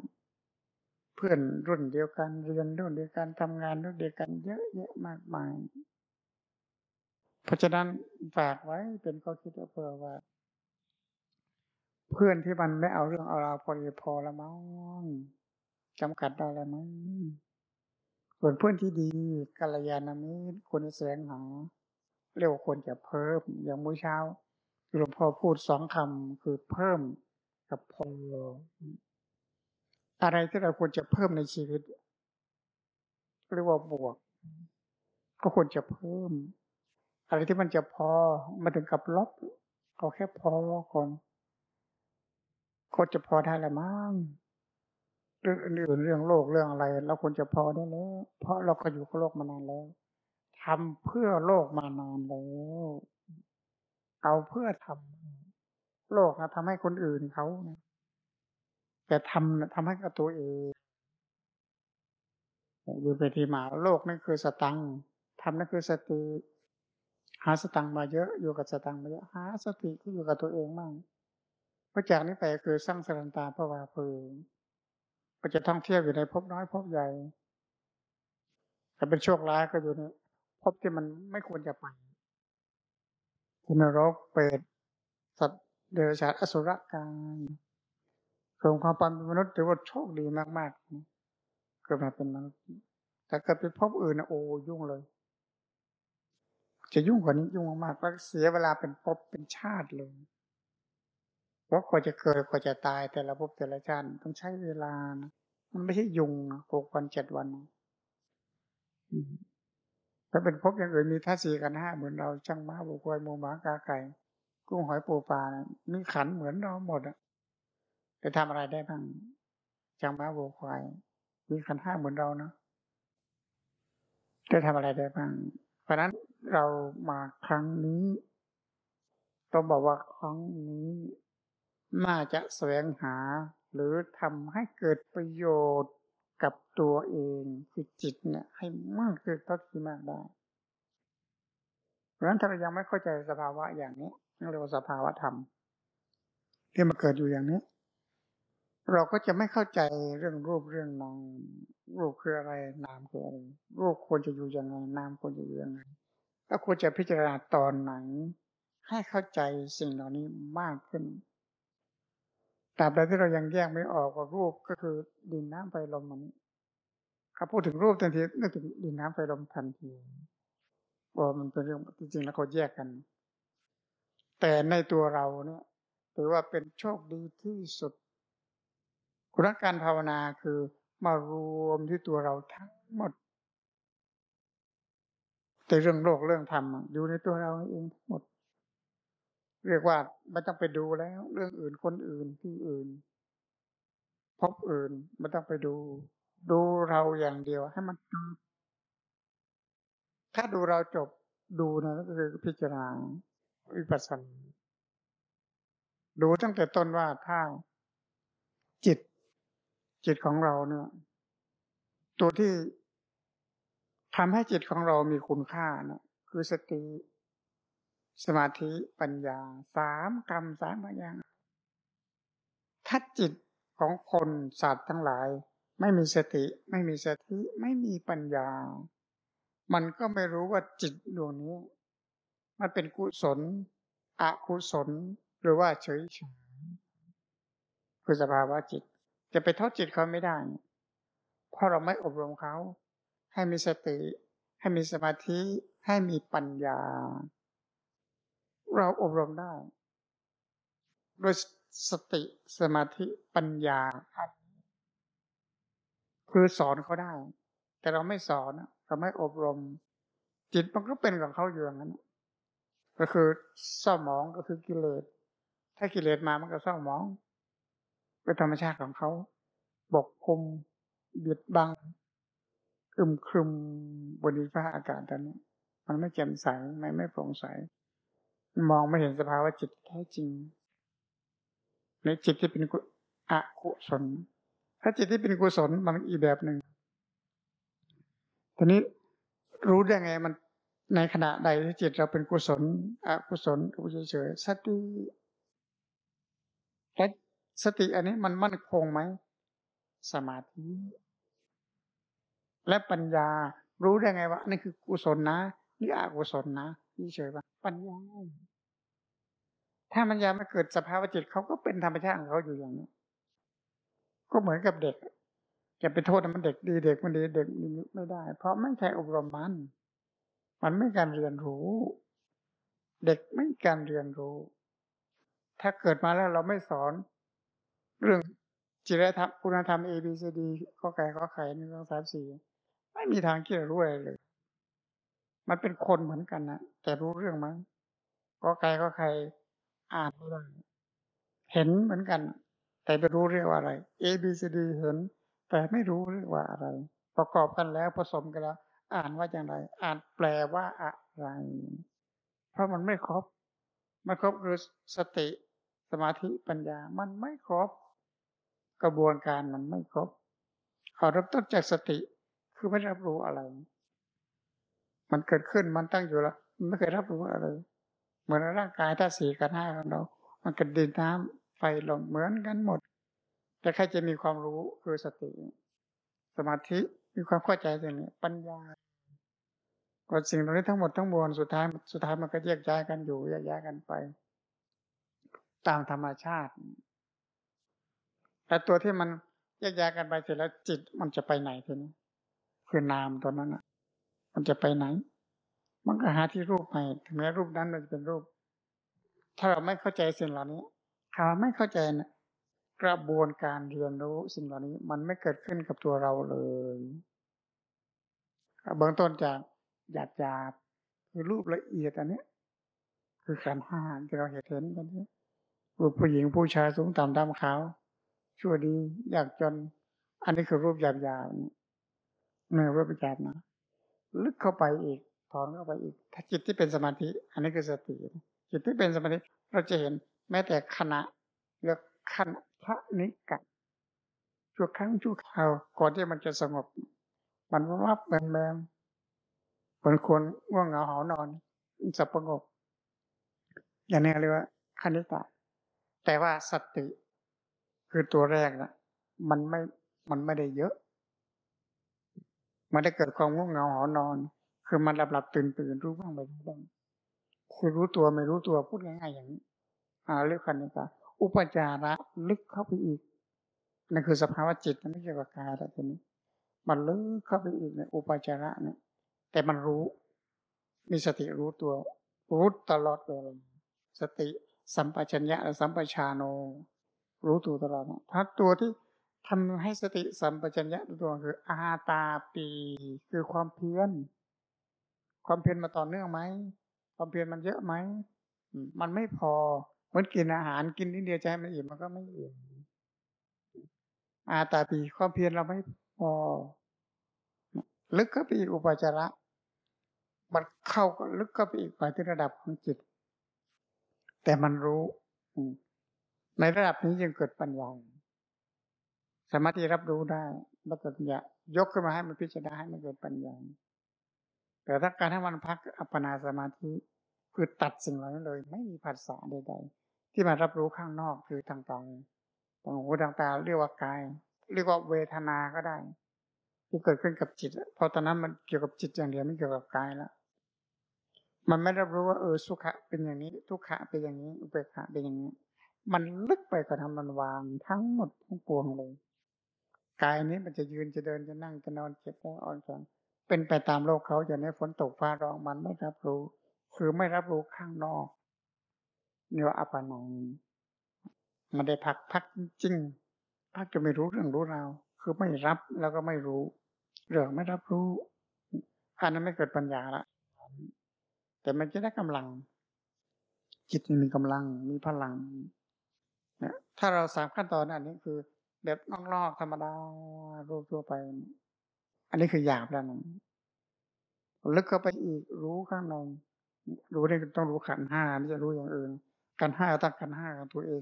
เพื่อนรุ่นเดียวกันเรียนรุ่นเดียวกันทำงานรุ่นเดียวกันเยอะแยะมากมาย เพราะฉะนั้นฝากไว้เป็นข้อคิดเพื่อว่า เพื่อนที่มันไม่เอาเรื่องเอาราวพอดีพอละมั้งจำกัดได้แล้วมั้งส่วนเพื่อนที่ดีกัลยาณมิตรคนแสวงหา เรียกว่าควรจะเพิ่มอย่างมื้อเช้าหลวงพ่อพูดสองคำคือเพิ่มกับพออะไรที่เราควรจะเพิ่มในชีวิตเรียกว่าบวก ก็ควรจะเพิ่ม อะไรที่มันจะพอมาถึงกับลบเอาแค่พอก่อนก็จะพอได้ละมั้งเรื่องอื่นเรื่องโลกเรื่องอะไรเราควรจะพอได้แล้ว เพราะเราก็อยู่กับโลกมานานแล้ว ทำเพื่อโลกมานานแล้วเอาเพื่อทำโลกนะทำให้คนอื่นเขานะแต่ทำทำให้กับตัวเองอยู่ไปที่มาโลกนั่นคือสตังทำนั่นคือสติ หาสตังมาเยอะอยู่กับสตังมาเยอะหาสติที่อยู่กับตัวเองมั่งเพราะจากนี้ไปคือสร้างสรันตาพระวาเพลิงก็จะท่องเที่ยวอยู่ในภพน้อยภพใหญ่แต่เป็นโชคร้ายก็อยู่ใน ภพที่มันไม่ควรจะไปนรกเปรตสัตว์เดรัจฉานอสุรกายส่งความเป็นมนุษย์ถือว่าโชคดีมากๆ เกิดมาเป็นมนุษย์แต่เกิดเป็นภพอื่นนะโอ้ยุ่งเลย จะยุ่งกว่านี้ยุ่งมากๆแล้วเสียเวลาเป็นภพเป็นชาติเลยเพราะกว่าจะเกิดกว่าจะตายแต่ละภพแต่ละชาติต้องใช้เวลานะมันไม่ใช่ยุงหกวันเจ็ดวัน ถ้าเป็นภพอย่างอื่นมีท่าสี่กันห้าเหมือนเราช่างม้าบุกวยมูหมากาไก่กุ้งหอยปูปลานะมีขันเหมือนเราหมดอะจะทำอะไรได้บ้างช่างม้าบุกควายมีขันห้าเหมือนเราเนาะจะทำอะไรได้บ้าง เพราะนั้นเรามาครั้งนี้ต้องบอกว่าครั้งนี้น่าจะแสวงหา หรือทำให้เกิดประโยชน์ กับตัวเองคือจิตเนี่ย ให้มากขึ้นเท่าที่มากได้เพราะฉะนั้นถ้าเรายังไม่เข้าใจสภาวะอย่างนี้เรียกว่าสภาวะธรรม ที่มาเกิดอยู่อย่างนี้ เราก็จะไม่เข้าใจเรื่องรูปเรื่องนามรูปคืออะไรนามคืออะไรรูปควรจะอยู่ยังไงนามควรจะอยู่ยังไงก็ควรจะพิจารณาตอนไหนให้เข้าใจสิ่งเหล่านี้มากขึ้น ตราบใดที่เรายังแยกไม่ออกว่ารูปก็คือดินน้ำไฟลมมันเขาพูดถึงรูปทันทีนึกถึงดินน้ำไฟลมทันทีว่ามันเป็นเรื่องจริงๆแล้วเขาแยกกัน แต่ในตัวเราเนี่ยถือว่าเป็นโชคดีที่สุดคุณการภาวนาคือมารวมที่ตัวเราทั้งหมด แต่เรื่องโลกเรื่องธรรมอยู่ในตัวเราเองทั้งหมด เรียกว่าไม่ต้องไปดูแล้ว เรื่องอื่นคนอื่นที่อื่น พบอื่นไม่ต้องไปดู ดูเราอย่างเดียวให้มันจบถ้าดูเราจบดูนะก็คือพิจารณาวิปัสสนาดูตั้งแต่ต้นว่าถ้าจิต จิตของเราเนี่ย ตัวที่ทำให้จิตของเรามีคุณค่านะคือสติ สมาธิปัญญาสามกรรมสามปัญญาถ้าจิตของคนสัตว์ทั้งหลาย ไม่มีสติ ไม่มีสติไม่มีปัญญา มันก็ไม่รู้ว่าจิตดวงนี้ มันเป็นกุศลอกุศลหรือว่าเฉยเฉยคือสภาวะจิต จะไปโทษจิตเขาไม่ได้ เพราะเราไม่อบรมเขา ให้มีสติ ให้มีสมาธิ ให้มีปัญญา เราอบรมได้ โดยสติสมาธิปัญญาคือสอนเขาได้ แต่เราไม่สอนเราไม่อบรม จิตมันก็เป็นของเขาอยู่อย่างนั้น ก็คือเศร้าหมองก็คือกิเลสถ้ากิเลสมามันก็เศร้าหมองเป็นธรรมชาติของเขาบกคุมเบียดบังอึมครึมบนดินฟ้าอากาศตอนนี้ มันไม่แจ่มใสไม่ไม่โปร่งใส มองไม่เห็นสภาวะจิตแท้จริงในจิตที่เป็นอกุศล ถ้าจิตที่เป็นกุศลมันอีกแบบหนึ่งทีนี้รู้ได้ไงมันในขณะใดที่จิตเราเป็นกุศล อกุศลรู้เฉยๆสติและสติอันนี้มันมั่นคงไหม สมาธิ และปัญญารู้ได้ไงว่านี่คือกุศลนะ นี่อกุศลนะ เฉยว่าปัญญา ถ้าปัญญาไม่เกิดสภาวะจิตเขาก็เป็นธรรมชาติของเขาอยู่อย่างนี้ก็เหมือนกับเด็กจะไปโทษมันเด็กดีเด็กมันดีเด็กไม่ได้ เพราะไม่ใช่อบรมมัน มันไม่การเรียนรู้ เด็กไม่การเรียนรู้ ถ้าเกิดมาแล้วเราไม่สอน เรื่องจิตธรรมคุณธรรม A B C D ข้อไก่ข้อไข่หนึ่งสองสามสี่ไม่มีทางที่จะรู้อะไรเลย มันเป็นคนเหมือนกันนะแต่รู้เรื่องมั้งข้อไก่ข้อไข่อ่านไม่ได้เห็นเหมือนกัน แต่ไม่รู้เรียกว่าอะไร A B C D เห็น แต่ไม่รู้เรียกว่าอะไร ประกอบกันแล้วผสมกันแล้ว อ่านว่าอย่างไร อ่านแปลว่าอะไร เพราะมันไม่ครบไม่ครบคือสติสมาธิปัญญา มันไม่ครบ กระบวนการมันไม่ครบ ขอรับต้นจากสติคือไม่รับรู้อะไร มันเกิดขึ้นมันตั้งอยู่แล้วมันไม่เคยรับรู้อะไร เหมือนร่างกายถ้าสี่กันห้าของเรา มันกระดินน้ำไฟลมเหมือนกันหมด แต่ใครจะมีความรู้คือสติ สมาธิมีความเข้าใจสิ่งนี้ปัญญาก็สิ่งเหล่านี้ทั้งหมดทั้งมวลสุดท้ายสุดท้ายมันก็แยกย้ายกันอยู่แยกย้ายกันไป ตามธรรมชาติ แต่ตัวที่มันแยกย้ายกันไปเสร็จแล้วจิตมันจะไปไหนทีนี้คือนามตัวนั้นอะ มันจะไปไหน มันก็หาที่รูปไปถึงแม้รูปนั้นมันจะเป็นรูป ถ้าเราไม่เข้าใจสิ่งเหล่านี้ถ้าไม่เข้าใจนะกระบวนการเรียนรู้สิ่งเหล่านี้ มันไม่เกิดขึ้นกับตัวเราเลยเบื้องต้นจากหยาบหยาบคือรูปละเอียดอันนี้คือขันห้าที่เราเห็นเห็นกันนี้รูปผู้หญิงผู้ชายสูงต่ำดำขาว ชั่วดีอยากจน อันนี้คือรูปหยาบหยาบนื้อรูปหยาบนะ ลึกเข้าไปอีกถอนเข้าไปอีก ถ้าจิตที่เป็นสมาธิ อันนี้คือสติ จิตที่เป็นสมาธิ เราจะเห็นแม้แต่ขณะเรียกขณะพระนิกะชั่วครั้งชั่วคราวก่อนที่มันจะสงบ มันวับแบมแบมคนควรง่วงเหงาหานอนสับประงกอย่างนี้เรียกว่าคณิตะแต่ว่าสติคือตัวแรกนะมันไม่มันไม่ได้เยอะ มันได้เกิดความง่วงเหงาหานอน คือมันหลับหลับตื่นตื่นรู้บ้างไม่รู้บ้างคือรู้ตัวไม่รู้ตัวพูดง่ายๆอย่างนี้อ่าเรียกคณิตะอุปจาระลึกเข้าไปอีกนั่นคือสภาวะจิตไม่เกี่ยวกับกายแต่ทีนี้ มันลึกเข้าไปอีกในอุปจาระเนี่ย แต่มันรู้ มีสติรู้ตัวรู้ตลอดเวลาสติสัมปชัญญะและสัมปชาโน รู้ตัวตลอดถ้าตัวที่ ทำให้สติสัมปชัญญะตัวคืออาตาปี คือความเพียรความเพียรมาต่อเนื่องไหมความเพียรมันเยอะไหมมันไม่พอเหมือนกินอาหารกินนิดเดียวใจมันอิ่มมันก็ไม่อิ่มอาตาปีความเพียรเราไม่พอ ลึกเข้าไปอีกอุปจาระ มันเข้าก็ลึกเข้าไปอีกไปที่ระดับของจิต แต่มันรู้ในระดับนี้ยังเกิดปัญญา สามารถที่รับรู้ได้แล้วก็ปัญญายกขึ้นมาให้มันพิจารณาให้มันเกิดปัญญา แต่ถ้าการให้มันพักอัปปนาสมาธิคือตัดสิ่งเหล่านั้นเลย ไม่มีภาษาใดๆที่มารับรู้ข้างนอกคือทางตาทางหูทางตาเรียกว่ากาย เรียกว่าเวทนาก็ได้ ที่เกิดขึ้นกับจิตพอตอนนั้นมันเกี่ยวกับจิตอย่างเดียวไม่เกี่ยวกับกายแล้วมันไม่รับรู้ว่าเออสุขะเป็นอย่างนี้ ทุกขะเป็นอย่างนี้อุเบกขาเป็นอย่างนี้ มันลึกไปกว่าทำมันวางทั้งหมดทั้งปวงเลย กายนี้มันจะยืนจะเดินจะนั่งจะนอนเจ็บแล้วอ่อนแรงเป็นไปตามโลกเขาอย่างนี้ฝนตกฟ้าร้องมันไม่รับรู้ คือไม่รับรู้ข้างนอกเนื้ออัปนังมันได้พักพักจริงพักจะไม่รู้เรื่องรู้ราวคือไม่รับแล้วก็ไม่รู้ เรื่องไม่รับรู้อันนั้นไม่เกิดปัญญาละแต่มันจะได้กำลัง จิตมีกำลังมีพลังนะถ้าเราสามขั้นตอนอันนี้คือ แบบนอกๆธรรมดารูปทั่วไป อันนี้คือหยาบแล้วนะลึกเข้าไปอีกรู้ข้างในรู้นี่ต้องรู้ขันห้าไม่จะรู้อย่างอื่นขันห้าตั้งขันห้าของตัวเอง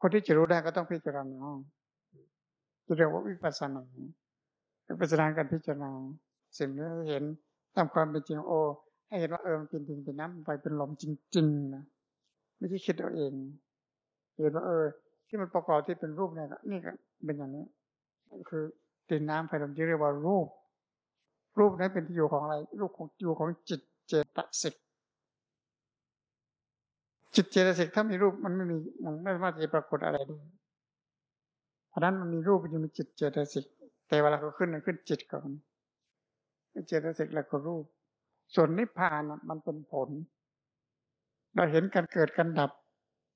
คนที่จะรู้ได้ก็ต้องพิจารณาจะเรียกว่าวิปัสสนาวิปัสสนาการพิจารณาสิ่งนี้เห็นตามความเป็นจริงโอ้ให้เห็นว่าเออมันเป็นดินเป็นน้ำไฟเป็นลมจริงๆนะไม่ใช่คิดเอาเอง เห็นว่าเออ ที่มันประกอบที่เป็นรูปเนี่ยนี่ก็เป็นอย่างนี้ คือดินน้ำไฟลมที่เรียกว่ารูป รูปนั้นเป็นที่อยู่ของอะไร รูปของอยู่ของจิตเจตสิกจิตเจตสิกถ้ามีรูปมันไม่มีมันไม่สามารถจะปรากฏอะไรได้เพราะนั้นมันมีรูปมันจะมีจิตเจตสิกแต่เวลาเขาขึ้นมันขึ้นจิตก่อนเจตสิกแล้วก็รูป ส่วนนิพพานมันเป็นผล เราเห็นการเกิดการดับ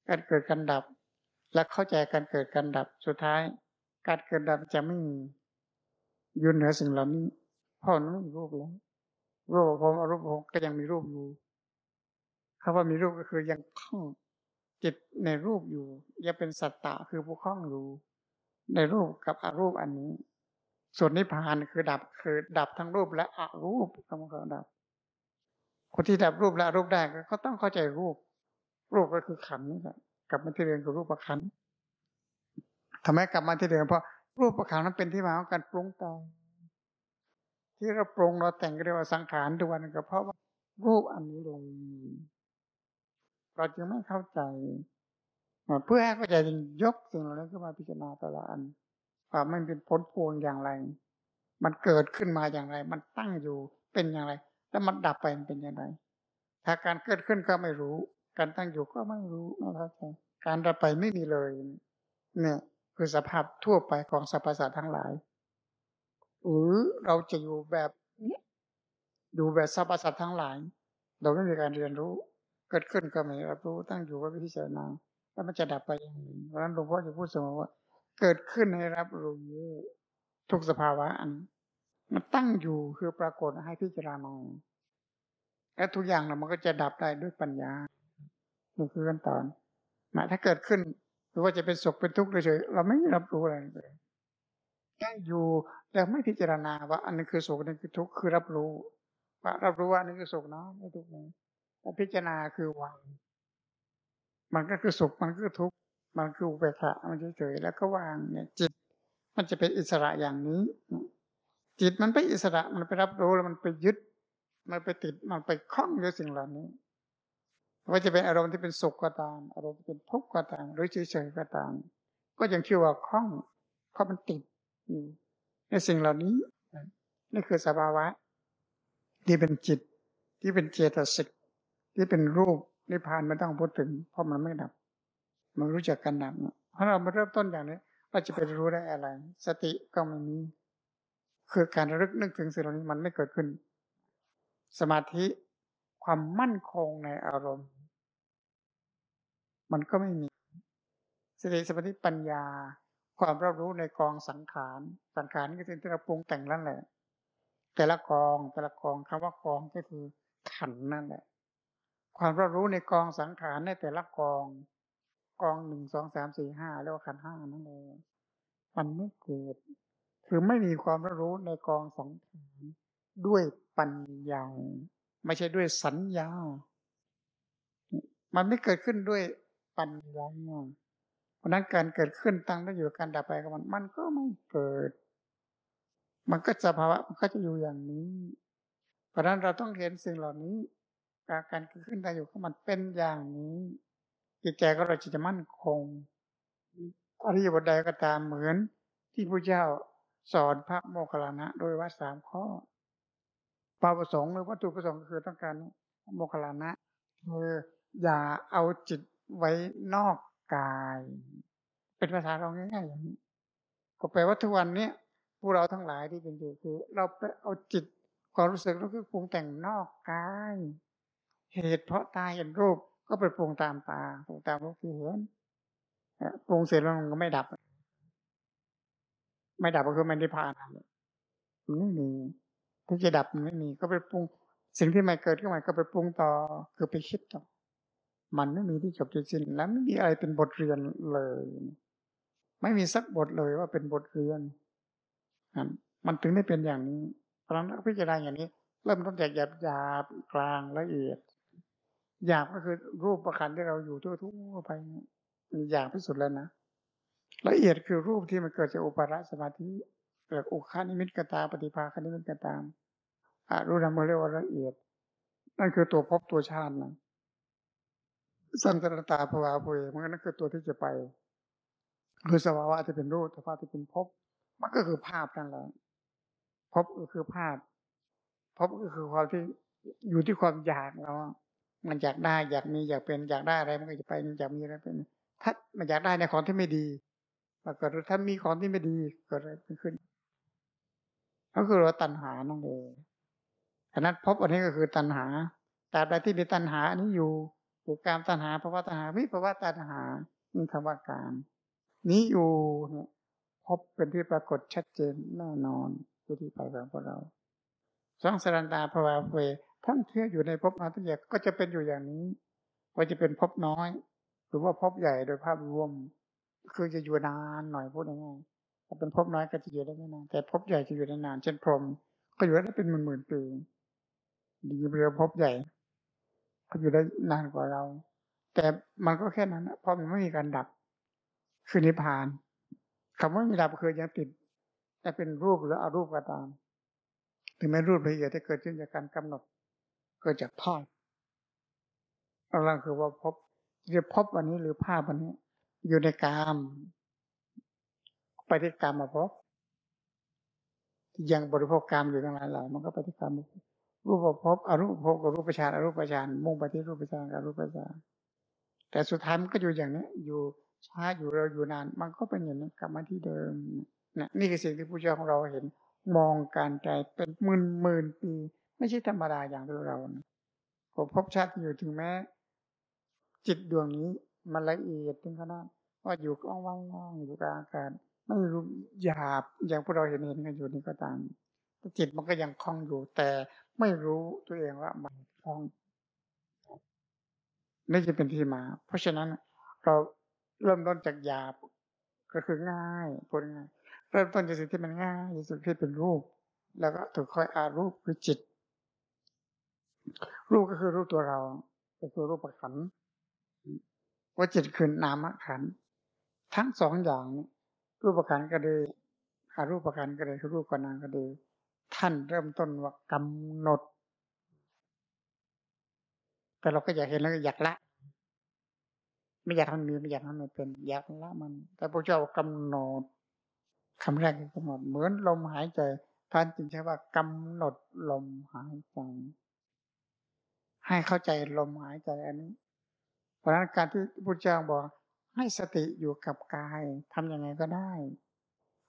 การเกิดการดับ และเข้าใจการเกิดการดับสุดท้าย การเกิดดับจะไม่มียู่เหนือสิ่งเหล่านี้เพราะมันไม่มีรูปแล้วรูปผมอรูปผมก็ยังมีรูปอยู่คำว่ามีรูปก็คือยังคล้องจิตในรูปอยู่ยังเป็นสัตตะคือผู้คล้องอยู่ในรูปกับอรูปอันนี้ ส่วนนิพพานคือดับคือดับทั้งรูปและอรูปคำว่าดับ คนที่ดับรูปและอรูปได้ก็ต้องเข้าใจรูป รูปก็คือขันนี่แหละ กลับมาที่เรื่องของรูปประคันทำไมกลับมาที่เดิมเพราะรูปประคันนั้นเป็นที่มาของการปรุงแต่งที่เราปรุงเราแต่งเรียกว่าสังขารทุกวันก็เพราะว่ารูปอันนี้ลยเราจึงไม่เข้าใจ เพื่อให้เข้าใจจึงยกสิ่งเหล่านี้ขึ้นมาพิจารณาแต่ละอันว่ามันเป็นผลพวงอย่างไร มันเกิดขึ้นมาอย่างไร มันตั้งอยู่เป็นอย่างไร แล้วมันดับไปเป็นอย่างไร ถ้าการเกิดขึ้นก็ไม่รู้ การตั้งอยู่ก็ไม่รู้ไม่เข้าใจการดับไปไม่มีเลย เนี่ย คือสภาพทั่วไปของสรรพสัตว์ทั้งหลาย หรือเราจะอยู่แบบนี้อยู่แบบสรรพสัตว์ทั้งหลาย เราไม่มีการเรียนรู้ เกิดขึ้นก็ไม่รับรู้ตั้งอยู่ก็พิจารณาแล้วมันจะดับไปอย่างนึ่งเพราะฉะนั้นหลวงพ่อจะพูดเสมอว่า เกิดขึ้นให้รับรู้ทุกสภาวะอัน มันตั้งอยู่คือปรากฏให้พิจารณาและทุกอย่างเรามันก็จะดับได้ด้วยปัญญา นี่คือขั้นตอนหมายถ้าเกิดขึ้นหรือว่าจะเป็นสุขเป็นทุกข์เฉยเราไม่รับรู้อะไรเลยตั้งอยู่แต่ไม่พิจารณาว่า อันนี้คือสุขอันนี้คือทุกข์คือรับรู้ว่ารับรู้ว่าอันนี้คือสุขเนาะไม่ทุกข์นะพิจารณาคือวางมันก็คือสุขมันก็คือทุกข์มันคืออุเบกขามันเฉยๆแล้วก็วางเนี่ยจิต มันจะเป็นอิสระอย่างนี้ จิตมันไปอิสระมันไปรับรู้แล้วมันไปยึด มันไปติดมันไปคล้องกับสิ่งเหล่านี้ ว่าจะเป็นอารมณ์ที่เป็นสุขก็ตาม อารมณ์ที่เป็นทุกข์ก็ตาม หรือเฉยๆก็ตาม ก็ยังชื่อว่าคล้องเพราะมันติดอยู่ในสิ่งเหล่านี้นี่คือสภาวะ ที่เป็นจิต ที่เป็นเจตสิกที่เป็นรูปนิพพานไม่ต้องพูดถึง เพราะมันไม่ดับ มันรู้จักกันดับเพราะเรามาเริ่มต้นอย่างนี้เราจะไปรู้ได้อะไร สติก็ไม่มีคือการระลึกนึกถึงสิ่งเหล่านี้มันไม่เกิดขึ้น สมาธิความมั่นคงในอารมณ์ มันก็ไม่มีสติสมาธิปัญญา ความรับรู้ในกองสังขาร สังขารก็คือที่เราปรุงแต่งนั่นแหละ แต่ละกองแต่ละกองคำว่ากองก็คือขันนั่นแหละ ความรับรู้ในกองสังขารในแต่ละกอง กองหนึ่งสองสามสี่ห้าเรียกว่าขันห้านั่นเองมันไม่เกิดคือไม่มีความรับรู้ในกองสังขารด้วยปัญญาไม่ใช่ด้วยสัญญา มันไม่เกิดขึ้นด้วย ปัญญาเพราะนั้นการเกิดขึ้นตั้งได้อยู่การดับไปของมัน มันก็ไม่เกิด มันก็สภาวะมันก็จะอยู่อย่างนี้ เพราะนั้นเราต้องเห็นสิ่งเหล่านี้ การเกิดขึ้นได้งอยู่ของมันเป็นอย่างนี้จิตใจก็เราจะมั่นคงอริยบทใดก็ตามเหมือนที่พระเจ้าสอนพระโมคคัลลานะโดยว่าสามข้อปาประสงค์หรือวัตถุประสงค์ก็คือต้องการโมคคัลลานะคืออย่าเอาจิต ไว้นอกกาย เป็นภาษาเราง่ายๆอย่างนี้ ก็แปลว่าทุกวันนี้พวกเราทั้งหลายที่เป็นอยู่คือ เราไปเอาจิตความรู้สึกเราคือปรุงแต่งนอกกาย เหตุเพราะตาเห็นรูปก็ไปปรุงตามตาปรุงตามรูปที่เห็นปรุงเสร็จแล้วมันก็ไม่ดับ ไม่ดับก็คือมันได้ผ่านมันไม่มีที่จะดับมันไม่มีก็ไปปรุงสิ่งที่ไม่เกิดขึ้นมาก็ไปปรุงต่อคือไปคิดต่อ มันไม่มีที่จบที่สิ้นและไม่มีอะไรเป็นบทเรียนเลย ไม่มีสักบทเลยว่าเป็นบทเรียนมันถึงได้เป็นอย่างนี้เพราะนั้นพิจารณาอย่างนี้ เริ่มต้นจากหยาบหยาบกลางละเอียดหยาบก็คือรูปประคันที่เราอยู่ทั่วๆไปหยาบที่สุดแล้วนะละเอียดคือรูปที่มันเกิดจากอุปาระสมาธิเกิดอุคานิมิตกตาปฏิภาคานิมิตกตามอารู้นามเรียกว่าละเอียด นั่นคือตัวพบตัวชาตินะ สังสารตาภาวะภเวมันก็นั่นคือตัวที่จะไป คือสภาวะที่เป็นรูปสภาวะที่เป็นพบมันก็คือภาพนั่นแหละพบก็คือภาพพบก็คือความที่อยู่ที่ความอยากเรามันอยากได้อยากมีอยากเป็นอยากได้อะไรมันก็จะไปอยากมีอะไรเป็น ถ้ามันอยากได้ในของที่ไม่ดีปรากฏถ้ามีของที่ไม่ดีเกิดอะไรขึ้นก็คือเราตัณหานั่นเองฉะนั้นพบอันนี้ก็คือตัณหาแต่ใดที่มีตัณหาอันนี้อยู่ อยู่การตัณหาภาวะตัณหาวิภาวะตัณหานี่คำว่าการนี้อยู่เนี่ยพบเป็นที่ปรากฏชัดเจนแน่นอนที่ที่ไปของพวกเราสองสรันตาภาวะเวทั้งเที่ยวอยู่ในภพนาทุย่าก็จะเป็นอยู่อย่างนี้ว่าจะเป็นภพน้อย หรือว่าภพใหญ่โดยภาพรวม คือจะอยู่นานหน่อยพูดง่ายๆถ้าเป็นภพน้อยก็จะอยู่ได้ไม่นานแต่ภพใหญ่จะอยู่ได้นานเช่นพรหมก็อยู่ได้เป็นหมื่นๆปีดีเรือภพใหญ่ อยู่ได้นานกว่าเรา แต่มันก็แค่นั้นเพราะมันไม่มีการดับ คือนิพพานคำว่ามีดับคือยังติด แต่เป็นรูปหรืออารูปก็ตามถึงแม้รูปละเอียดที่เกิดขึ้นจากการกำหนด เกิดจากภาพอะไรคือว่าพบจะพบวันนี้หรือภาพวันนี้ อยู่ในกามไปที่กามมาพบยังบริโภคกามอยู่ทั้งหลายหลายมันก็ไปที่กาม รูปภพอรูปภพกับรูปฌานอรูปฌานมุ่งไปที่รูปฌานกับรูปฌานแต่สุดท้ายมันก็อยู่อย่างนี้อยู่ช้าอยู่เราอยู่นาน มันก็เป็นอย่างนี้กลับมาที่เดิมนะนี่คือสิ่งที่ผู้เจ้าของเราเห็น มองการใจเป็นหมื่นหมื่นปี ไม่ใช่ธรรมดาอย่างที่เราผมพบชาติอยู่ถึงแม้ จิตดวงนี้มันละเอียดถึงขนาดว่าอยู่กล้องว่างๆอยู่กลางอากาศไม่รู้หยาบอย่างพวกเราเห็นเห็นกันอยู่นี่ก็ตามจิตมันก็ยังคล่องอยู่แต่ ไม่รู้ตัวเองว่ามันคล่องนี่จะเป็นที่มา เพราะฉะนั้นเราเริ่มต้นจากหยาบก็คือง่ายพูดง่าย เริ่มต้นจากสิ่งที่มันง่ายที่สุดที่เป็นรูป แล้วก็ถูกค่อยอารูปคือจิต รูปก็คือรูปตัวเรา ก็คือรูปขันว่าจิตคือนามขันทั้งสองอย่าง รูปขันก็ดีอารูปขันก็ดีคือรูปกับนามก็ดี ท่านเริ่มต้นว่ากำหนด แต่เราก็อยากเห็นแล้วอยากละ ไม่อยากทำมีไม่อยากทำไม่เป็น อยากละมัน แต่พระเจ้ากำหนดคำแรกคือกำหนดเหมือนลมหายใจ ท่านจึงใช้ว่ากำหนดลมหายใจ ให้เข้าใจลมหายใจอันนี้ เพราะนั้นการที่พุทธเจ้าบอกให้สติอยู่กับกายทำยังไงก็ได้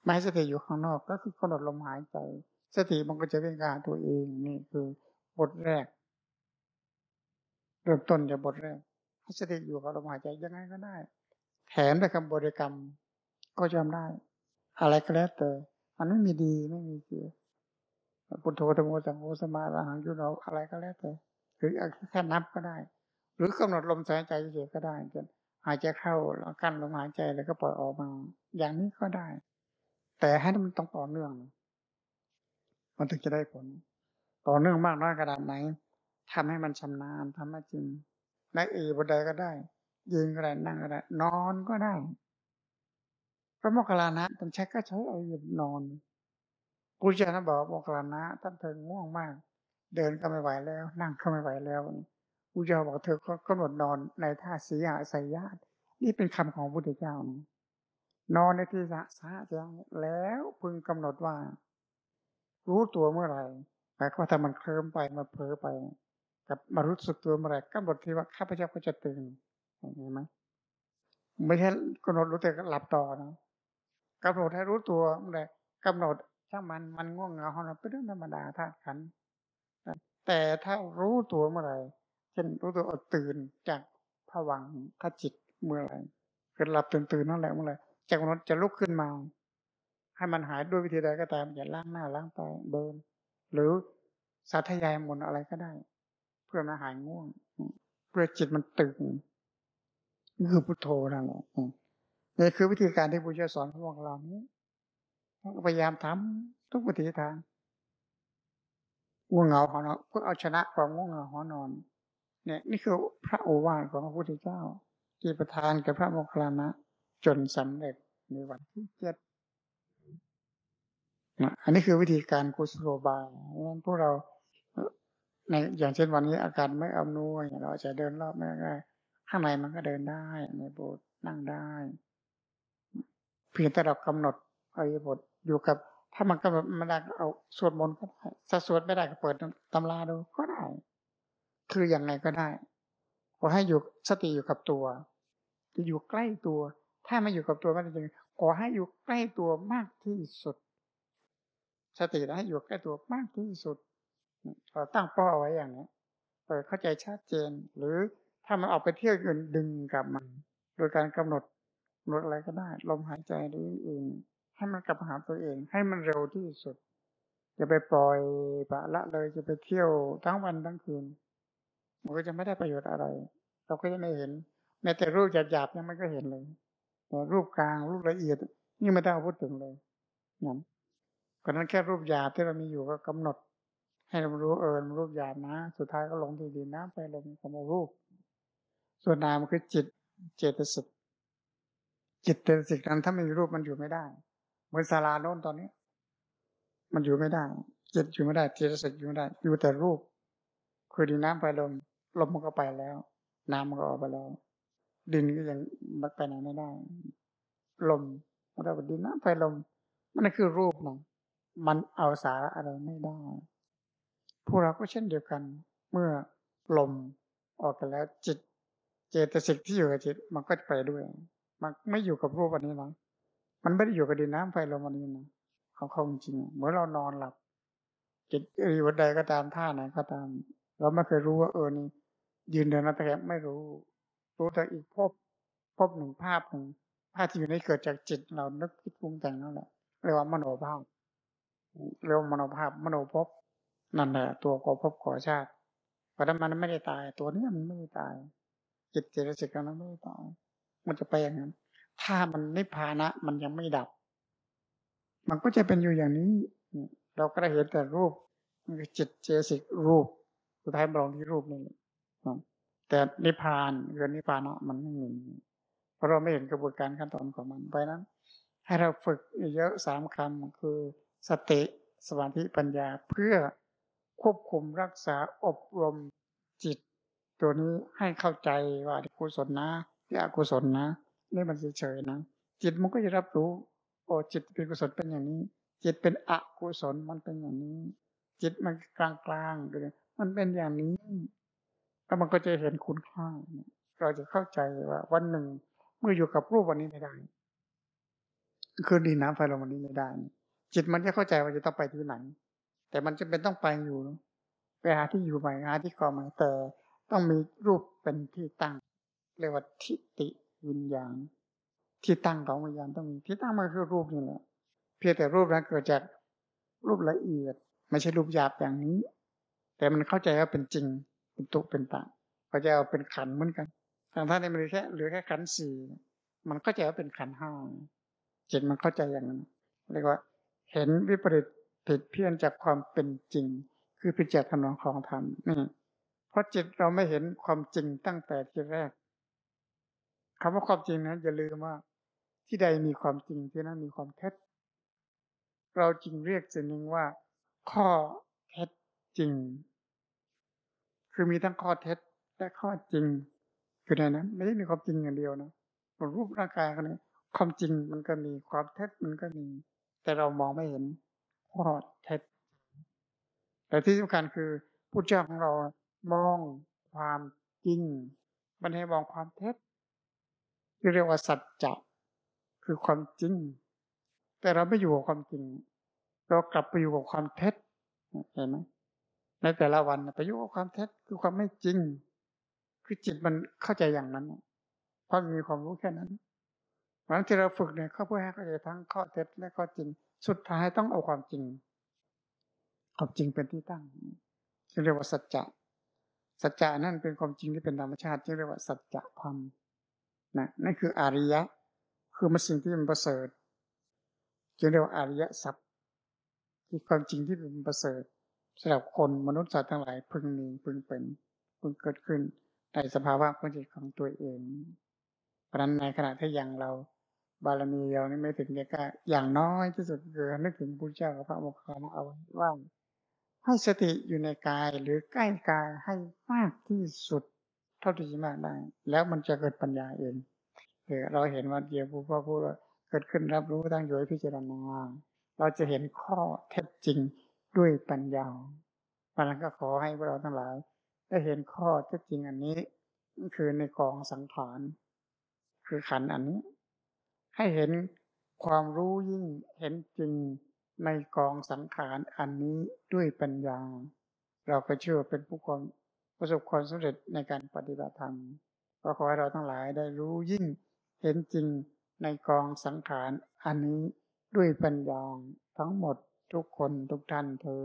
ไม่ให้สติอยู่ข้างนอกก็คือกำหนดลมหายใจ สติมันก็จะเป็นการตัวเองนี่คือบทแรก เริ่มต้นจากบทแรกให้สติอยู่กับลมหายใจยังไงก็ได้ แถมด้วยคำบริกรรมก็จำได้ อะไรก็แล้วแต่มันไม่มีดีไม่มีเสียพุทโธธรรมโอสังโฆสมาระหังยุโนอะไรก็แล้วแต่หรือแค่นับก็ได้ หรือกำหนดลมหายใจเฉยก็ได้จนหายใจเข้าแล้วกั้นลมหายใจแล้วก็ปล่อยออกมา อย่างนี้ก็ได้ แต่ให้มันต้องต่อเนื่อง มันถึงจะได้ผล ต่อเนื่องมากน้อยขนาดไหนทำให้มันชำนาญทำให้จริงในเอบนใดก็ได้ ยืนก็ได้นั่งก็ได้ นอนก็ได้พระโมคคัลลานะท่านใช้ก็ใช้เอาอยู่นอนพุทธเจ้าบอกโมคคัลลานะท่านเพิ่งง่วงมาก เดินก็ไม่ไหวแล้ว นั่งก็ไม่ไหวแล้วอุจาบอกเธอก็กำหนดนอนในท่าสีหาสยญาตินี่เป็นคำของพุทธเจ้านะนอนในที่สะสะแล้วพึงกำหนดว่า รู้ตัวเมื่อไหร่หมายความว่าถ้ามันเคลิ้มไปมาเผลอไป กับมารู้สึกตัวเมื่อไหร่กำหนดที่ว่าข้าพเจ้าก็จะตื่นเห็นไหมไม่ใช่กำหนดรู้แต่หลับต่อนะกำหนดให้รู้ตัวเมื่อไหร่กำหนดช่างมันมันง่วงเหงาหอนเป็นเรื่องธรรมดาธาตุขันแต่ถ้ารู้ตัวเมื่อไหร่เช่นรู้ตัวตื่นจากผวังขจิตเมื่อไหร่เกิดหลับตื่นตื่นนั่นแหละเมื่อไหร่จากนั้นจะลุกขึ้นมา ให้มันหายด้วยวิธีใดก็ตามอย่าล้างหน้าล้างตาเดิน หรือสาธยายมนอะไรก็ได้ เพื่อมาหายง่วง เพื่อจิตมันตื่นนี่คือพุทโธนั่นแหละนี่คือวิธีการที่พุทธเจ้าสอนพวกเรานี้พยายามทำทุกวิธีทางง่วงเหงาหอนอนเพื่อเอาชนะความง่วงเหงาหอนอน เนี่ย นี่คือพระโอวาทของพระพุทธเจ้า ที่ประทานแกับพระโมคคัลลานะจนสำเร็จในวันที่เจ็ด อันนี้คือวิธีการกุศโลบายเพราะฉะนั้นพวกเราในอย่างเช่นวันนี้อาการไม่อำนวยเราจะเดินรอบไม่ได้ข้างในมันก็เดินได้ในโบสถ์นั่งได้ เพียงแต่เรากำหนดอริยบทอยู่กับ ถ้ามันก็มันได้เอาสวดมนต์ก็ได้ถ้าสวดไม่ได้ก็เปิดตำราดูก็ได้ คืออย่างไงก็ได้ขอให้อยู่สติอยู่กับตัวอยู่ใกล้ตัว ถ้าไม่อยู่กับตัวม่ได้จริงขอให้อยู่ใกล้ตัวมากที่สุด สติให้อยู่ใกล้ตัวมากที่สุดเราตั้งเป้าเอาไว้อย่างนี้เปิดเข้าใจชัดเจน หรือถ้ามันออกไปเที่ยวอื่นดึงกลับมันโดยการกำหนดกำหนดอะไรก็ได้ ลมหายใจหรืออื่นให้มันกลับมาหาตัวเอง ให้มันเร็วที่สุดจะไปปล่อยปะละเลยจะไปเที่ยวทั้งวันทั้งคืนมันก็จะไม่ได้ประโยชน์อะไร เราก็จะไม่เห็นแม้แต่รูปหยาบๆเนี่ยมันก็เห็นเลยแต่รูปกลางรูปละเอียด นี่ไม่ต้องพูดถึงเลยนั่น เพราะนั้นแค่รูปหยาบที่เรามีอยู่ก็กำหนด ให้เรารู้เออรูปหยาบนะ สุดท้ายก็ลงที่ดินน้ำไปลมคำว่ารูป ส่วนนามคือจิตเจตสิกจิตเจตสิกนั้นถ้าไม่มีรูปมันอยู่ไม่ได้ เหมือนศาลาโน้นตอนนี้ มันอยู่ไม่ได้จิตอยู่ไม่ได้เจตสิกอยู่ไม่ได้อยู่แต่รูป คือดินน้ำไปลมลมมันก็ไปแล้ว น้ำมันก็ออกไปแล้ว ดินก็ยังมันไปไหนไม่ได้ ลมมันได้ดินน้ำไฟลมมันคือรูปนะ มันเอาสาระอะไรไม่ได้ พวกเราก็เช่นเดียวกัน เมื่อลมออกไปแล้วจิต เจตสิกที่อยู่กับจิต มันก็จะไปด้วย มันไม่อยู่กับรูปวันนี้นะมันไม่ได้อยู่กับดินน้ำไฟลมวันนี้นะเขาเข้าจริงเมื่อเรานอนหลับจิตอยู่วันใดก็ตามท่าไหนก็ตาม เราไม่เคยรู้ว่าเออนี่ยืนเดินนั่งแต่ไม่รู้ รู้แต่อีกพบพบหนึ่งภาพหนึ่งภาพที่อยู่ในเกิดจากจิตเรานึกคิดปรุงแต่งนั่นแหละเรียกว่ามโนภาพ เรียกว่ามโนภาพมโนภพนั่นแหละตัวก่อภพก่อชาติเพราะนั้นมันไม่ได้ตาย ตัวนี้มันไม่ได้ตาย จิตเจตสิกันไม่ได้ตาย มันจะไปอย่างนั้น ถ้ามันนิพพานะ มันยังไม่ดับ มันก็จะเป็นอยู่อย่างนี้ เราก็ได้เห็นแต่รูปมันคือจิตเจสิกรูป สุดท้ายมองที่รูปนี่แต่นิพพานเรื่องนิพพานะมันไม่มีเพราะเราไม่เห็นกระบวนการขั้นตอนของมันเพราะนั้น ให้เราฝึกเยอะสามคำคือ สติสมาธิปัญญาเพื่อควบคุมรักษาอบรมจิต ตัวนี้ให้เข้าใจว่ากุศลนะที่อกุศลนะนี่มันเฉยๆนะ จิตมันก็จะรับรู้ โอ้จิตเป็นกุศลเป็นอย่างนี้ จิตเป็นอกุศลมันเป็นอย่างนี้ จิตมันกลางๆเลยมันเป็นอย่างนี้แล้วมันก็จะเห็นคุณค่าเราจะเข้าใจว่า วันหนึ่งเมื่ออยู่กับรูปวันนี้ไม่ได้ คือดินน้ำไฟลมวันนี้ไม่ได้ จิตมันจะเข้าใจว่าจะต้องไปที่ไหน แต่มันจะเป็นต้องไปอยู่ ไปหาที่อยู่ใหม่หาที่ก่อใหม่แต่ต้องมีรูปเป็นที่ตั้งเรียกว่าทิฏฐิวิญญาณ ที่ตั้งของวิญญาณต้องมีที่ตั้งมันคือรูปนี่แหละเพียงแต่รูปนั้นเกิดจากรูปละเอียด ไม่ใช่รูปหยาบอย่างนี้ แต่มันเข้าใจว่าเป็นจริงเป็นตุเป็นตะเขาจะเอาเป็นขันเหมือนกันทางท่านนี่มันแค่เหลือแค่ขันสี่มันก็จว่าเป็นขันห้าจิตมันเข้าใจอย่างนั้นเรียกว่า เห็นวิปริตผิดเพี้ยนจากความเป็นจริง คือพิจารณาของธรรมนี่เพราะจิตเราไม่เห็นความจริงตั้งแต่ที่แรกคำว่าความจริงนะอย่าลืมว่า ที่ใดมีความจริงที่นั้นมีความเท็จ เราจึงเรียกสิ่งหนึ่งว่า ข้อเท็จจริง คือมีทั้งข้อเท็จและข้อจริง คือในนั้นไม่ได้มีความจริงอย่างเดียวนะรูปร่างกายกันนี้ความจริงมันก็มีความเท็จมันก็มี แต่เรามองไม่เห็นข้อเท็จแต่ที่สำคัญคือพุทธเจ้าของเรามองความจริงมันให้มองความเท็จที่เรียกว่าสัจจะคือความจริง แต่เราไม่อยู่กับความจริง เรากลับไปอยู่กับความเท็จเห็นไหมในแต่ละวันไปอยู่กับความเท็จคือความไม่จริง คือจิตมันเข้าใจอย่างนั้นเพราะมีความรู้แค่นั้น เพราะที่เราฝึกเนี่ยเขาเพื่อให้เข้าใจทั้งข้อเท็จและข้อจริง สุดท้ายต้องเอาความจริง ความจริงเป็นที่ตั้งจึงเรียกว่าสัจจะสัจจะนั่นเป็นความจริงที่เป็นธรรมชาติจึงเรียกว่าสัจจะธรรมนะนั่นคืออริยะ คือมันสิ่งที่มันประเสริฐจึงเรียกว่าอริยทรัพคือความจริงที่เป็นประเสริฐสำหรับคนมนุษย์สัตว์ทั้งหลายพึงมีพึงเป็นพึงเกิดขึ้นในสภาวะความจิตของตัวเองเพราะนั้นในขณะที่ยังเรา บารมีเรานี่ไม่ถึงเนี่ยกอย่างน้อยที่สุดคือนึกถึงพระเจ้ากับพระโมคคัลลานะเอาไว้ว่าให้สติอยู่ในกายหรือใกล้กายให้มากที่สุดเท่าที่จะมากได้ แล้วมันจะเกิดปัญญาเองคือเราเห็นว่าเดียวผู้พ่อพูดว่าเกิดขึ้นรับรู้ตั้งอยู่ให้พิจารณาเราจะเห็นข้อเท็จจริงด้วยปัญญาเพราะนั้นก็ขอให้พวกเราทั้งหลาย ได้เห็นข้อเท็จจริงอันนี้ คือในกองสังขารคือขันอันนี้ ให้เห็นความรู้ยิ่งเห็นจริงในกองสังขารอันนี้ด้วยปัญญา เราก็เชื่อเป็นผู้คนประสบความสำเร็จในการปฏิบัติธรรมก็ขอให้เราทั้งหลายได้รู้ยิ่งเห็นจริงในกองสังขารอันนี้ด้วยปัญญาทั้งหมดทุกคนทุกท่านเทอ